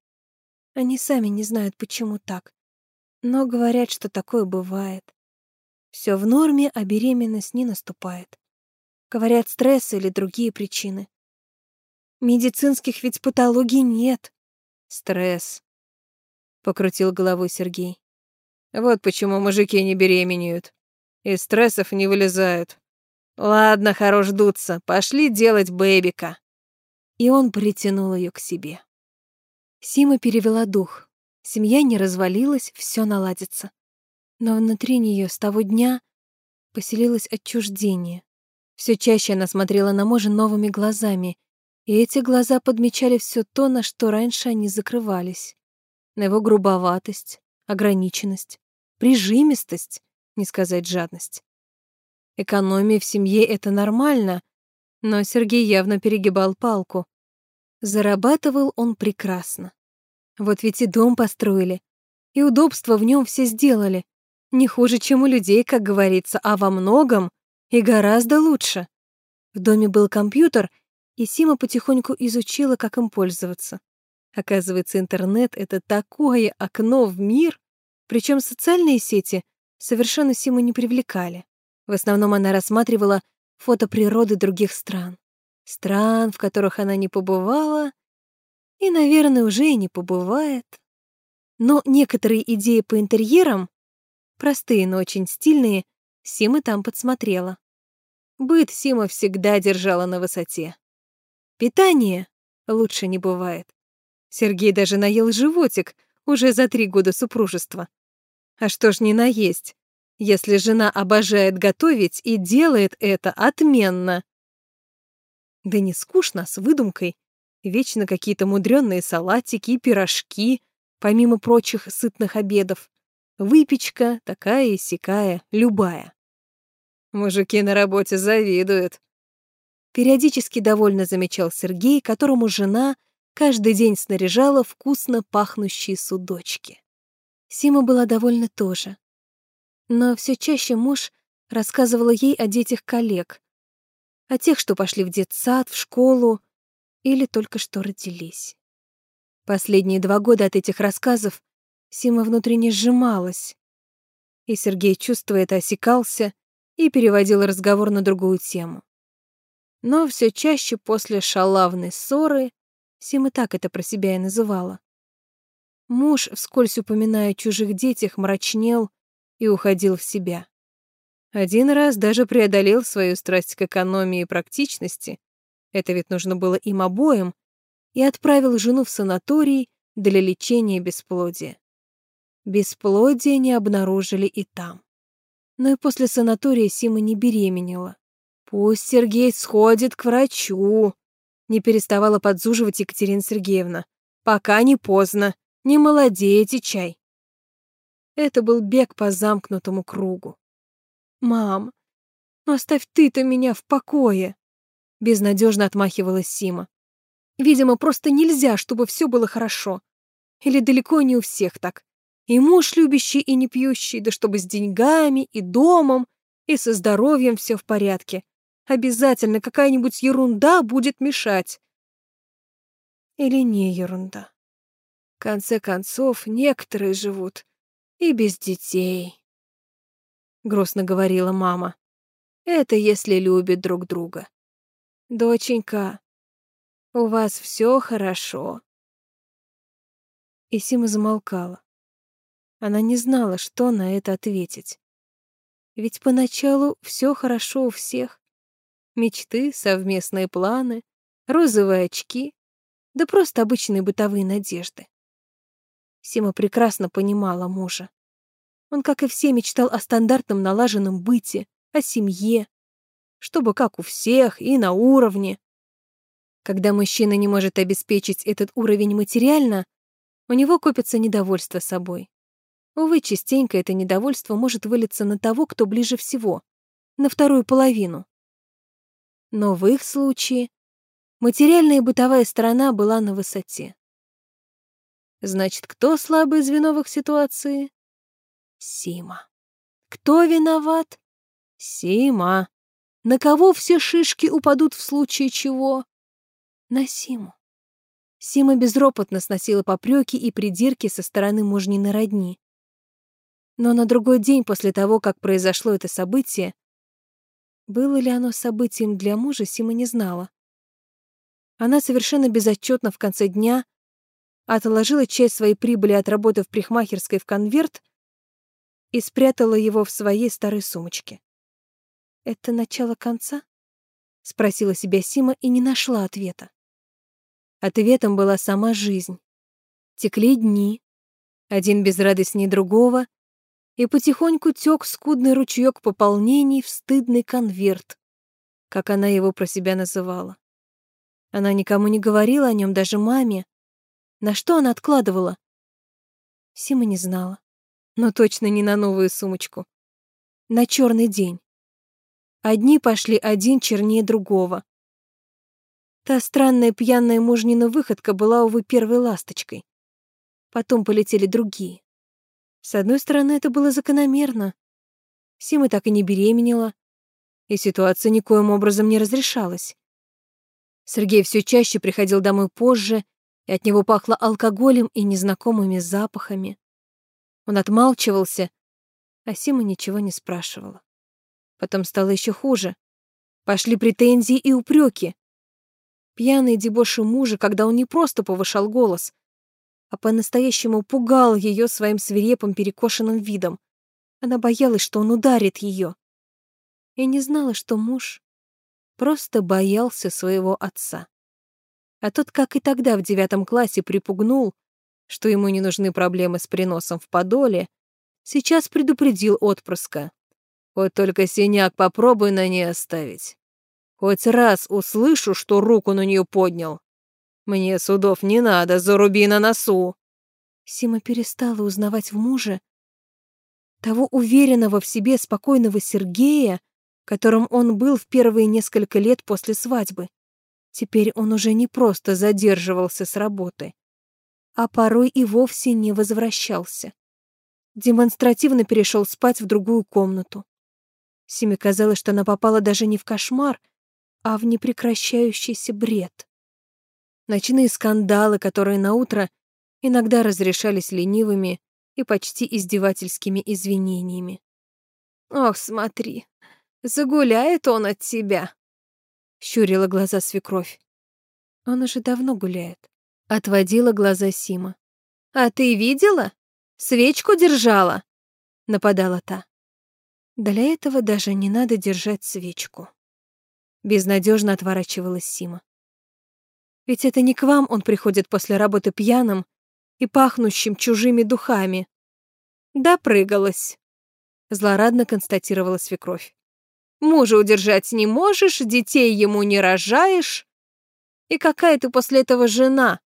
Они сами не знают, почему так. Но говорят, что такое бывает. Все в норме, а беременность не наступает. Говорят, стресс или другие причины. Медицинских ведь патологий нет. Стресс. Покрутил головой Сергей. Вот почему мужики не беременеют. Из стрессов не вылезают. Ладно, хорош дуться, пошли делать бэбика. И он притянул ее к себе. Сима перевела дух. Семья не развалилась, все наладится но внутри нее с того дня поселилось отчуждение. Все чаще она смотрела на мужа новыми глазами, и эти глаза подмечали все то, на что раньше они закрывались. На его грубоватость, ограниченность, прижимистость, не сказать жадность. Экономия в семье — это нормально, но Сергей явно перегибал палку. Зарабатывал он прекрасно. Вот ведь и дом построили, и удобства в нем все сделали. Не хуже, чем у людей, как говорится, а во многом и гораздо лучше. В доме был компьютер, и Сима потихоньку изучила, как им пользоваться. Оказывается, интернет — это такое окно в мир, причем социальные сети совершенно Симу не привлекали. В основном она рассматривала фото природы других стран. Стран, в которых она не побывала, и, наверное, уже и не побывает. Но некоторые идеи по интерьерам простые, но очень стильные, Сима там подсмотрела. Быт Сима всегда держала на высоте. Питание лучше не бывает. Сергей даже наел животик уже за три года супружества. А что ж не наесть, если жена обожает готовить и делает это отменно? Да не скучно, с выдумкой. Вечно какие-то мудрённые салатики и пирожки, помимо прочих сытных обедов. Выпечка такая и сякая, любая. Мужики на работе завидуют. Периодически довольно замечал Сергей, которому жена каждый день снаряжала вкусно пахнущие судочки. Сима была довольна тоже. Но все чаще муж рассказывала ей о детях коллег, о тех, что пошли в детсад, в школу или только что родились. Последние два года от этих рассказов Сима внутренне сжималась. И Сергей, чувствуя это, осекался и переводил разговор на другую тему. Но все чаще после шалавной ссоры, Сима так это про себя и называла, муж, вскользь упоминая о чужих детях, мрачнел и уходил в себя. Один раз даже преодолел свою страсть к экономии и практичности, это ведь нужно было им обоим, и отправил жену в санаторий для лечения бесплодия. Бесплодие не обнаружили и там. Но и после санатория Сима не беременела. «Пусть Сергей сходит к врачу», — не переставала подзуживать Екатерина Сергеевна. «Пока не поздно. Не молодеете чай». Это был бег по замкнутому кругу. «Мам, ну оставь ты-то меня в покое!» Безнадежно отмахивалась Сима. «Видимо, просто нельзя, чтобы все было хорошо. Или далеко не у всех так. И муж любящий и не пьющий, да чтобы с деньгами и домом, и со здоровьем все в порядке. Обязательно какая-нибудь ерунда будет мешать. Или не ерунда. Конце концов, некоторые живут и без детей. Грустно говорила мама. Это если любят друг друга. Доченька, у вас все хорошо. И Сима замолкала. Она не знала, что на это ответить. Ведь поначалу все хорошо у всех. Мечты, совместные планы, розовые очки, да просто обычные бытовые надежды. Сима прекрасно понимала мужа. Он, как и все, мечтал о стандартном налаженном быте, о семье, чтобы как у всех и на уровне. Когда мужчина не может обеспечить этот уровень материально, у него копится недовольство собой. Увы, частенько это недовольство может вылиться на того, кто ближе всего, на вторую половину. Но в их случае материальная и бытовая сторона была на высоте. Значит, кто слабый звено в их ситуации? Сима. Кто виноват? Сима. На кого все шишки упадут в случае чего? На Симу. Сима безропотно сносила попреки и придирки со стороны мужниной родни. Но на другой день после того, как произошло это событие, было ли оно событием для мужа, Сима не знала. Она совершенно безотчетно в конце дня отложила часть своей прибыли от работы в прихмахерской в конверт и спрятала его в своей старой сумочке. «Это начало конца?» — спросила себя Сима и не нашла ответа. Ответом была сама жизнь. Текли дни, один безрадостней другого, и потихоньку тек скудный ручеек пополнений в стыдный конверт, как она его про себя называла. Она никому не говорила о нем, даже маме. На что она откладывала? Сима не знала, но точно не на новую сумочку. На черный день. Одни пошли один чернее другого. Та странная пьяная мужнина выходка была, увы, первой ласточкой. Потом полетели другие. С одной стороны, это было закономерно. Сима так и не беременела, и ситуация никоим образом не разрешалась. Сергей все чаще приходил домой позже, и от него пахло алкоголем и незнакомыми запахами. Он отмалчивался, а Сима ничего не спрашивала. Потом стало еще хуже. Пошли претензии и упреки. Пьяные дебоши мужа, когда он не просто повышал голос, а по-настоящему пугал ее своим свирепым перекошенным видом. Она боялась, что он ударит ее. И не знала, что муж просто боялся своего отца. А тот, как и тогда в девятом классе, припугнул, что ему не нужны проблемы с приносом в подоле, сейчас предупредил отпрыска. Вот только синяк попробуй на ней оставить. Хоть раз услышу, что руку на нее поднял, мне судов не надо, заруби на носу. Сима перестала узнавать в муже того уверенного в себе спокойного Сергея, которым он был в первые несколько лет после свадьбы. Теперь он уже не просто задерживался с работы, а порой и вовсе не возвращался. Демонстративно перешел спать в другую комнату. Симе казалось, что она попала даже не в кошмар, а в непрекращающийся бред. Ночные скандалы, которые на утро иногда разрешались ленивыми и почти издевательскими извинениями. «Ох, смотри, загуляет он от тебя!» — щурила глаза свекровь. «Он уже давно гуляет», — отводила глаза Сима. «А ты видела? Свечку держала!» — нападала та. Для этого даже не надо держать свечку. Безнадежно отворачивалась Сима. Ведь это не к вам он приходит после работы пьяным и пахнущим чужими духами. Допрыгалась, злорадно констатировала свекровь. Мужа удержать не можешь, детей ему не рожаешь. И какая ты после этого жена?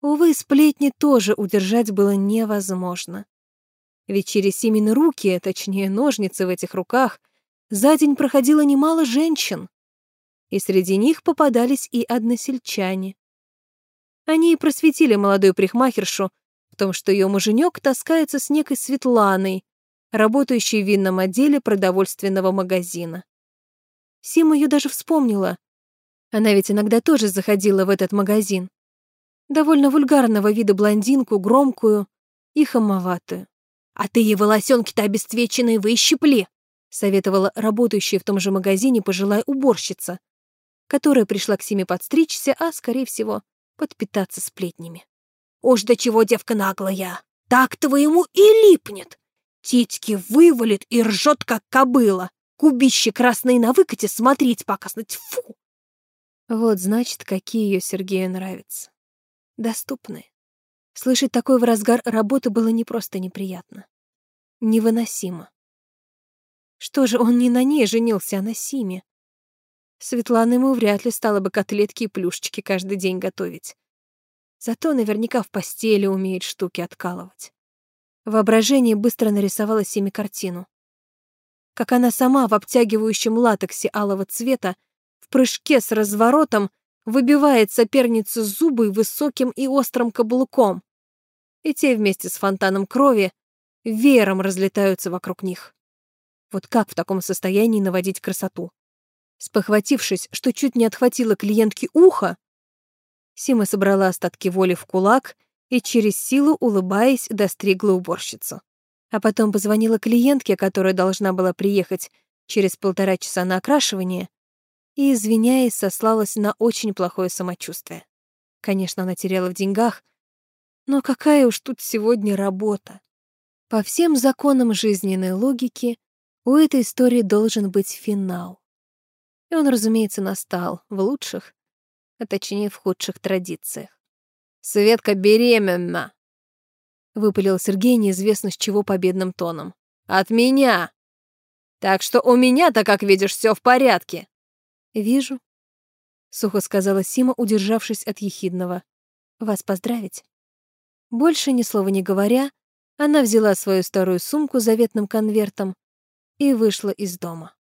Увы, сплетни тоже удержать было невозможно. Ведь через Симины руки, точнее ножницы в этих руках, за день проходило немало женщин и среди них попадались и односельчане. Они и просветили молодую прихмахершу в том, что ее муженек таскается с некой Светланой, работающей в винном отделе продовольственного магазина. Сима ее даже вспомнила. Она ведь иногда тоже заходила в этот магазин. Довольно вульгарного вида блондинку, громкую и хамоватую. «А ты ей волосенки-то обесцвеченные выщипли!» советовала работающая в том же магазине пожилая уборщица, которая пришла к Симе подстричься, а, скорее всего, подпитаться сплетнями. «Уж до чего девка наглая! Так твоему и липнет! Титьки вывалит и ржет, как кобыла! Кубище красные на выкате смотреть показать! Фу!» Вот, значит, какие ее Сергею нравятся. Доступные. Слышать такое в разгар работы было не просто неприятно. Невыносимо. Что же он не на ней женился, а на Симе? Светлана ему вряд ли стала бы котлетки и плюшечки каждый день готовить. Зато наверняка в постели умеет штуки откалывать. Воображение быстро нарисовало Симе картину. Как она сама в обтягивающем латексе алого цвета в прыжке с разворотом выбивает соперницу зубы высоким и острым каблуком. И те вместе с фонтаном крови веером разлетаются вокруг них. Вот как в таком состоянии наводить красоту? Спохватившись, что чуть не отхватила клиентке ухо, Сима собрала остатки воли в кулак и через силу, улыбаясь, достригла уборщицу. А потом позвонила клиентке, которая должна была приехать через полтора часа на окрашивание, и, извиняясь, сослалась на очень плохое самочувствие. Конечно, она теряла в деньгах, но какая уж тут сегодня работа. По всем законам жизненной логики у этой истории должен быть финал. И он, разумеется, настал в лучших, а точнее в худших традициях. «Светка беременна!» — выпалил Сергей неизвестно с чего победным тоном. «От меня! Так что у меня-то, как видишь, все в порядке!» «Вижу», — сухо сказала Сима, удержавшись от ехидного. «Вас поздравить». Больше ни слова не говоря, она взяла свою старую сумку с заветным конвертом и вышла из дома.